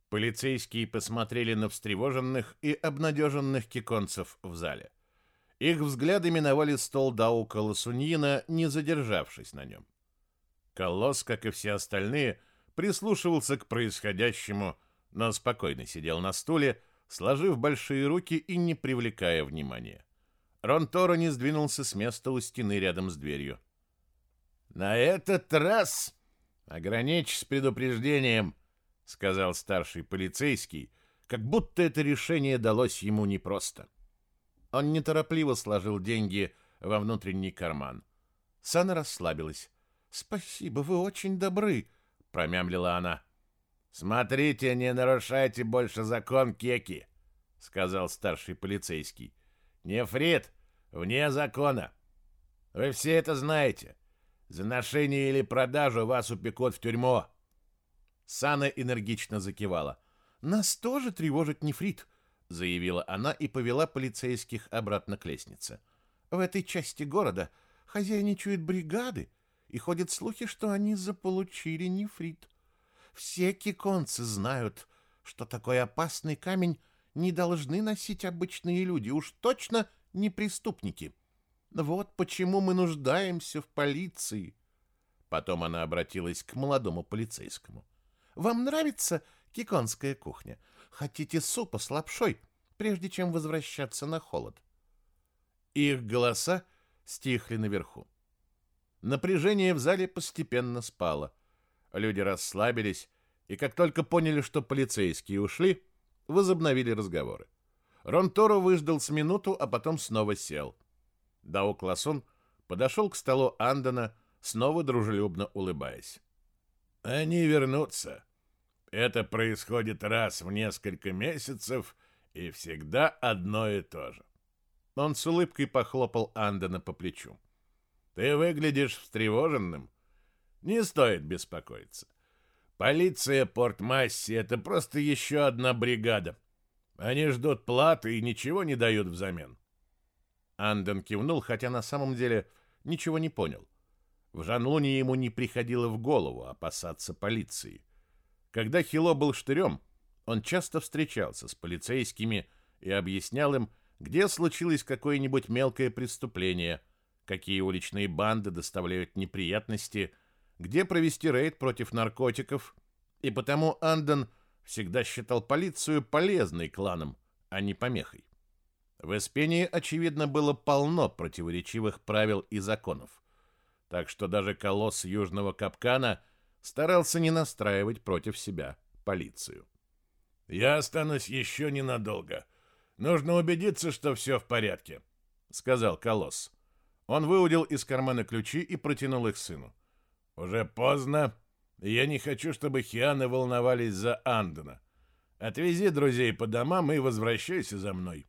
Полицейские посмотрели на встревоженных и обнадеженных киконцев в зале. Их взгляды миновали стол Даука Ласуньина, не задержавшись на нем. Колосс, как и все остальные, прислушивался к происходящему, но спокойно сидел на стуле, сложив большие руки и не привлекая внимания. Рон Торо не сдвинулся с места у стены рядом с дверью. «На этот раз ограничь с предупреждением», — сказал старший полицейский, как будто это решение далось ему непросто. Он неторопливо сложил деньги во внутренний карман. Сана расслабилась. «Спасибо, вы очень добры», — промямлила она. «Смотрите, не нарушайте больше закон Кеки», — сказал старший полицейский. «Нефрит вне закона. Вы все это знаете. За ношение или продажу вас упекут в тюрьму». Сана энергично закивала. «Нас тоже тревожит нефрит заявила она и повела полицейских обратно к лестнице. В этой части города хозяйничают бригады, и ходят слухи, что они заполучили нефрит. Все киконцы знают, что такой опасный камень не должны носить обычные люди, уж точно не преступники. Вот почему мы нуждаемся в полиции. Потом она обратилась к молодому полицейскому. Вам нравится киконская кухня? Хотите супа с лапшой, прежде чем возвращаться на холод? Их голоса стихли наверху. Напряжение в зале постепенно спало. Люди расслабились, и как только поняли, что полицейские ушли, возобновили разговоры. Ронторо выждал с минуту, а потом снова сел. Дао Классон подошел к столу Андона, снова дружелюбно улыбаясь. Они вернутся. Это происходит раз в несколько месяцев и всегда одно и то же. Он с улыбкой похлопал Андена по плечу. Ты выглядишь встревоженным. Не стоит беспокоиться. Полиция Порт-Масси — это просто еще одна бригада. Они ждут платы и ничего не дают взамен. Анден кивнул, хотя на самом деле ничего не понял. В Жанлуне ему не приходило в голову опасаться полиции. Когда Хило был штырем, он часто встречался с полицейскими и объяснял им, где случилось какое-нибудь мелкое преступление, какие уличные банды доставляют неприятности – где провести рейд против наркотиков, и потому Анден всегда считал полицию полезной кланом, а не помехой. В Эспении, очевидно, было полно противоречивых правил и законов, так что даже колосс Южного Капкана старался не настраивать против себя полицию. «Я останусь еще ненадолго. Нужно убедиться, что все в порядке», — сказал колосс. Он выудил из кармана ключи и протянул их сыну. Уже поздно, я не хочу, чтобы хианы волновались за Андена. Отвези друзей по домам и возвращайся за мной.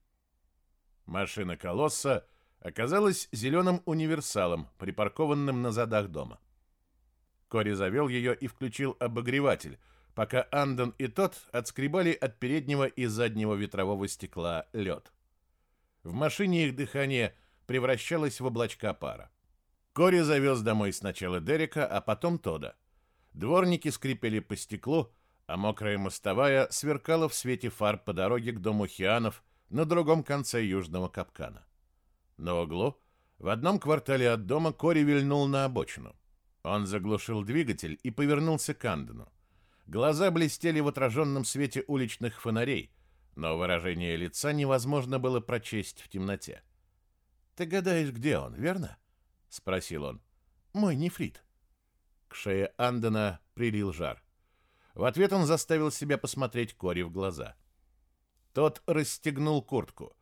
Машина колосса оказалась зеленым универсалом, припаркованным на задах дома. Кори завел ее и включил обогреватель, пока Андон и тот отскребали от переднего и заднего ветрового стекла лед. В машине их дыхание превращалось в облачка пара. Кори завез домой сначала Дерека, а потом Тода. Дворники скрипели по стеклу, а мокрая мостовая сверкала в свете фар по дороге к дому Хианов на другом конце южного капкана. На углу, в одном квартале от дома, Кори вильнул на обочину. Он заглушил двигатель и повернулся к Андену. Глаза блестели в отраженном свете уличных фонарей, но выражение лица невозможно было прочесть в темноте. «Ты гадаешь, где он, верно?» — спросил он. «Мой нефрит». К шее Андена прилил жар. В ответ он заставил себя посмотреть Кори в глаза. Тот расстегнул куртку.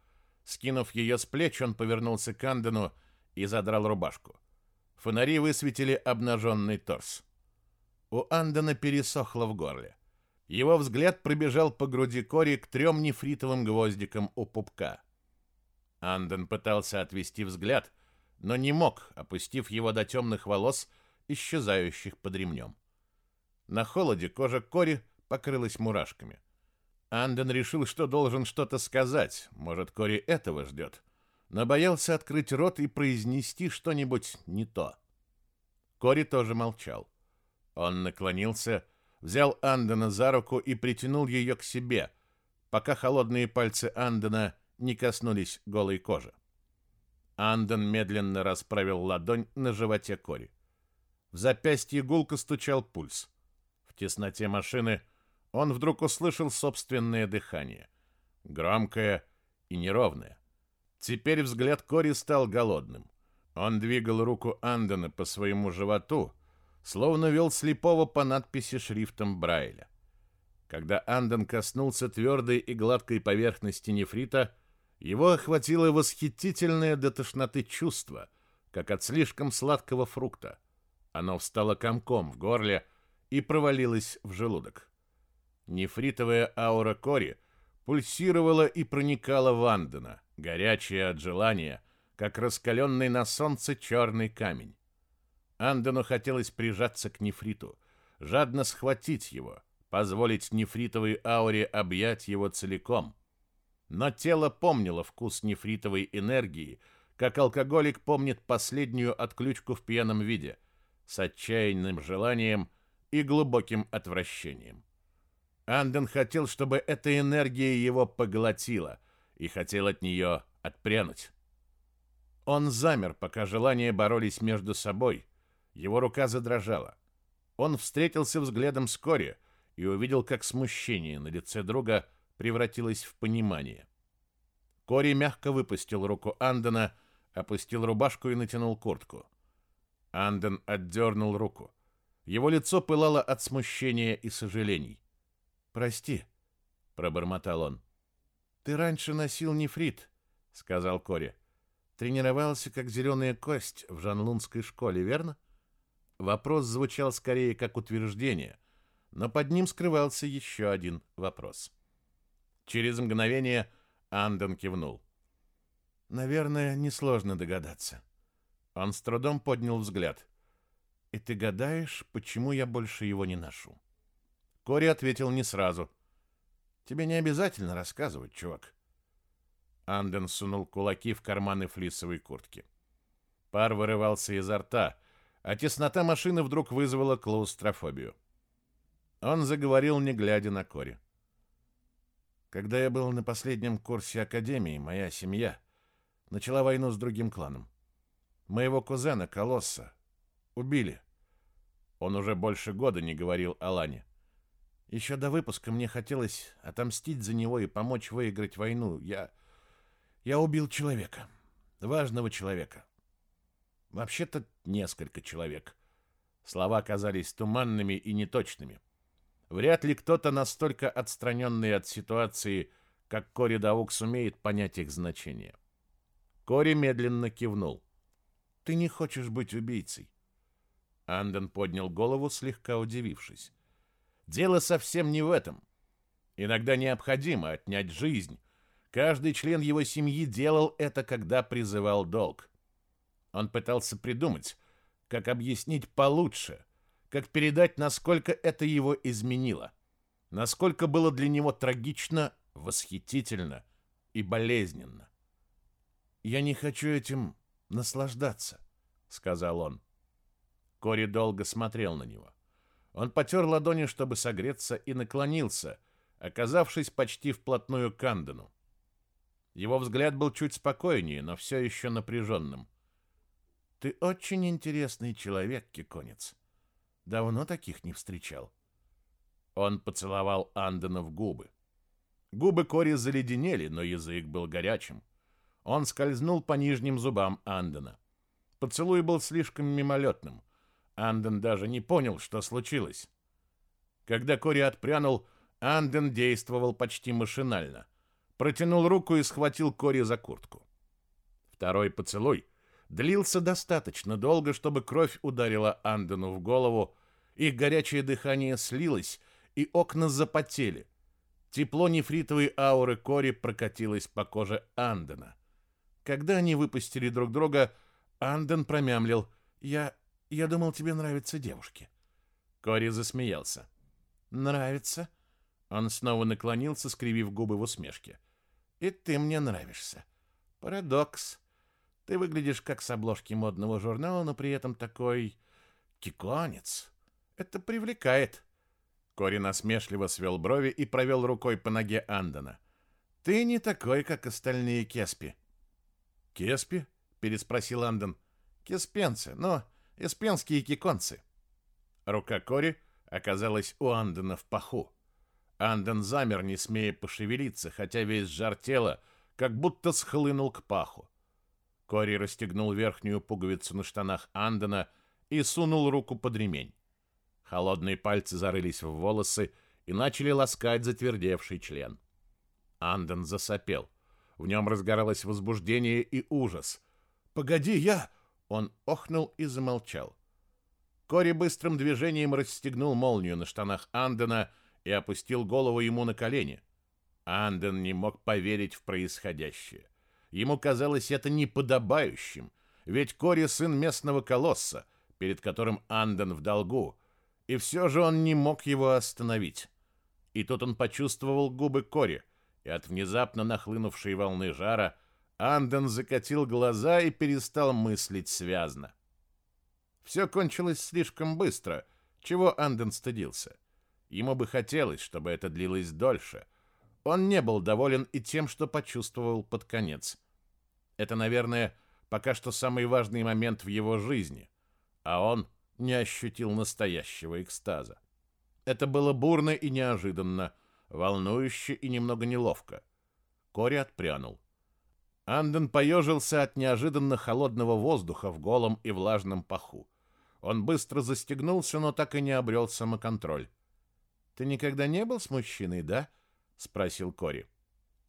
Скинув ее с плеч, он повернулся к Андену и задрал рубашку. Фонари высветили обнаженный торс. У Андена пересохло в горле. Его взгляд пробежал по груди Кори к трем нефритовым гвоздикам у пупка. Анден пытался отвести взгляд, но не мог, опустив его до темных волос, исчезающих под ремнем. На холоде кожа Кори покрылась мурашками. Анден решил, что должен что-то сказать, может, Кори этого ждет, но боялся открыть рот и произнести что-нибудь не то. Кори тоже молчал. Он наклонился, взял Андена за руку и притянул ее к себе, пока холодные пальцы Андена не коснулись голой кожи. Анден медленно расправил ладонь на животе Кори. В запястье гулко стучал пульс. В тесноте машины он вдруг услышал собственное дыхание. Громкое и неровное. Теперь взгляд Кори стал голодным. Он двигал руку Андена по своему животу, словно вел слепого по надписи шрифтом Брайля. Когда Анден коснулся твердой и гладкой поверхности нефрита, его охватило восхитительное до тошноты чувство, как от слишком сладкого фрукта. Оно встало комком в горле и провалилось в желудок. Нефритовая аура Кори пульсировала и проникала в Андена, горячая от желания, как раскаленный на солнце черный камень. Андену хотелось прижаться к нефриту, жадно схватить его, позволить нефритовой ауре объять его целиком — но тело помнило вкус нефритовой энергии, как алкоголик помнит последнюю отключку в пьяном виде, с отчаянным желанием и глубоким отвращением. Анден хотел, чтобы эта энергия его поглотила, и хотел от нее отпрянуть. Он замер, пока желания боролись между собой. Его рука задрожала. Он встретился взглядом с Кори и увидел, как смущение на лице друга – превратилось в понимание. Кори мягко выпустил руку Андена, опустил рубашку и натянул куртку. Анден отдернул руку. Его лицо пылало от смущения и сожалений. «Прости», — пробормотал он. «Ты раньше носил нефрит», — сказал Кори. «Тренировался, как зеленая кость в жанлунской школе, верно?» Вопрос звучал скорее как утверждение, но под ним скрывался еще один вопрос. Через мгновение Андон кивнул. «Наверное, несложно догадаться». Он с трудом поднял взгляд. «И ты гадаешь, почему я больше его не ношу?» Кори ответил не сразу. «Тебе не обязательно рассказывать, чувак». Анден сунул кулаки в карманы флисовой куртки. Пар вырывался изо рта, а теснота машины вдруг вызвала клаустрофобию. Он заговорил, не глядя на Кори. Когда я был на последнем курсе академии, моя семья начала войну с другим кланом. Моего кузена Колосса убили. Он уже больше года не говорил о Лане. Еще до выпуска мне хотелось отомстить за него и помочь выиграть войну. Я я убил человека, важного человека. Вообще-то несколько человек. Слова казались туманными и неточными. Вряд ли кто-то настолько отстраненный от ситуации, как Кори Даук, сумеет понять их значение. Кори медленно кивнул. «Ты не хочешь быть убийцей?» Анден поднял голову, слегка удивившись. «Дело совсем не в этом. Иногда необходимо отнять жизнь. Каждый член его семьи делал это, когда призывал долг. Он пытался придумать, как объяснить получше, как передать, насколько это его изменило, насколько было для него трагично, восхитительно и болезненно. «Я не хочу этим наслаждаться», — сказал он. Кори долго смотрел на него. Он потер ладони, чтобы согреться, и наклонился, оказавшись почти вплотную к Андену. Его взгляд был чуть спокойнее, но все еще напряженным. Ты очень интересный человек, Киконец. Давно таких не встречал. Он поцеловал Андена в губы. Губы Кори заледенели, но язык был горячим. Он скользнул по нижним зубам Андена. Поцелуй был слишком мимолетным. Анден даже не понял, что случилось. Когда Кори отпрянул, Анден действовал почти машинально. Протянул руку и схватил Кори за куртку. Второй поцелуй длился достаточно долго, чтобы кровь ударила Андену в голову, их горячее дыхание слилось, и окна запотели. Тепло нефритовой ауры Кори прокатилось по коже Андена. Когда они выпустили друг друга, Анден промямлил «Я... я думал, тебе нравятся девушки». Кори засмеялся. «Нравится?» Он снова наклонился, скривив губы в усмешке. «И ты мне нравишься. Парадокс. Ты выглядишь как с обложки модного журнала, но при этом такой киконец. Это привлекает. Кори насмешливо свел брови и провел рукой по ноге Андона. Ты не такой, как остальные кеспи. Кеспи? переспросил Андон. Кеспенцы, но эспенские киконцы. Рука Кори оказалась у Андона в паху. Андон замер, не смея пошевелиться, хотя весь жар тела как будто схлынул к паху. Кори расстегнул верхнюю пуговицу на штанах Андена и сунул руку под ремень. Холодные пальцы зарылись в волосы и начали ласкать затвердевший член. Анден засопел. В нем разгоралось возбуждение и ужас. «Погоди, я...» Он охнул и замолчал. Кори быстрым движением расстегнул молнию на штанах Андена и опустил голову ему на колени. Анден не мог поверить в происходящее. Ему казалось это неподобающим, ведь Кори сын местного колосса, перед которым Анден в долгу, и все же он не мог его остановить. И тут он почувствовал губы Кори, и от внезапно нахлынувшей волны жара Анден закатил глаза и перестал мыслить связно. Все кончилось слишком быстро, чего Анден стыдился. Ему бы хотелось, чтобы это длилось дольше — он не был доволен и тем, что почувствовал под конец. Это, наверное, пока что самый важный момент в его жизни, а он не ощутил настоящего экстаза. Это было бурно и неожиданно, волнующе и немного неловко. Кори отпрянул. Анден поежился от неожиданно холодного воздуха в голом и влажном паху. Он быстро застегнулся, но так и не обрел самоконтроль. «Ты никогда не был с мужчиной, да?» спросил Кори.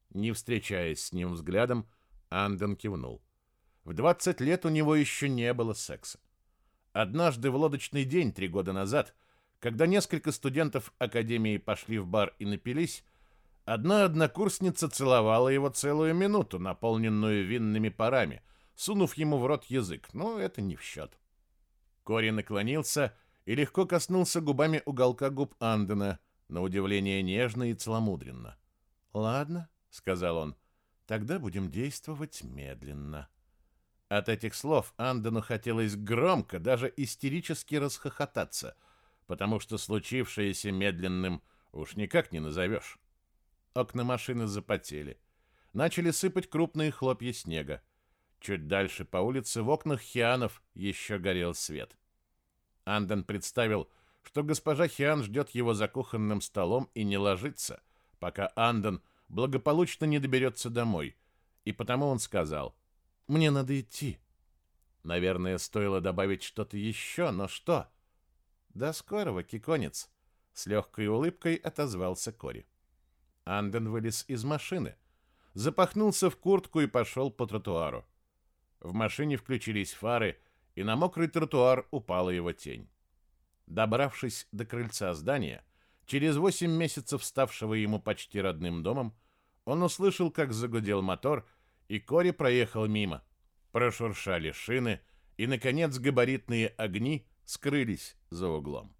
Не встречаясь с ним взглядом, Анден кивнул. В 20 лет у него еще не было секса. Однажды в лодочный день три года назад, когда несколько студентов академии пошли в бар и напились, одна однокурсница целовала его целую минуту, наполненную винными парами, сунув ему в рот язык, но это не в счет. Кори наклонился и легко коснулся губами уголка губ Андена, на удивление нежно и целомудренно. «Ладно», — сказал он, — «тогда будем действовать медленно». От этих слов Андену хотелось громко, даже истерически расхохотаться, потому что случившееся медленным уж никак не назовешь. Окна машины запотели. Начали сыпать крупные хлопья снега. Чуть дальше по улице в окнах Хианов еще горел свет. Анден представил, что госпожа Хиан ждет его за кухонным столом и не ложится, пока Анден благополучно не доберется домой, и потому он сказал, «Мне надо идти». Наверное, стоило добавить что-то еще, но что? «До скорого, киконец», — с легкой улыбкой отозвался Кори. Анден вылез из машины, запахнулся в куртку и пошел по тротуару. В машине включились фары, и на мокрый тротуар упала его тень. Добравшись до крыльца здания, через восемь месяцев ставшего ему почти родным домом, он услышал, как загудел мотор, и Кори проехал мимо. Прошуршали шины, и, наконец, габаритные огни скрылись за углом.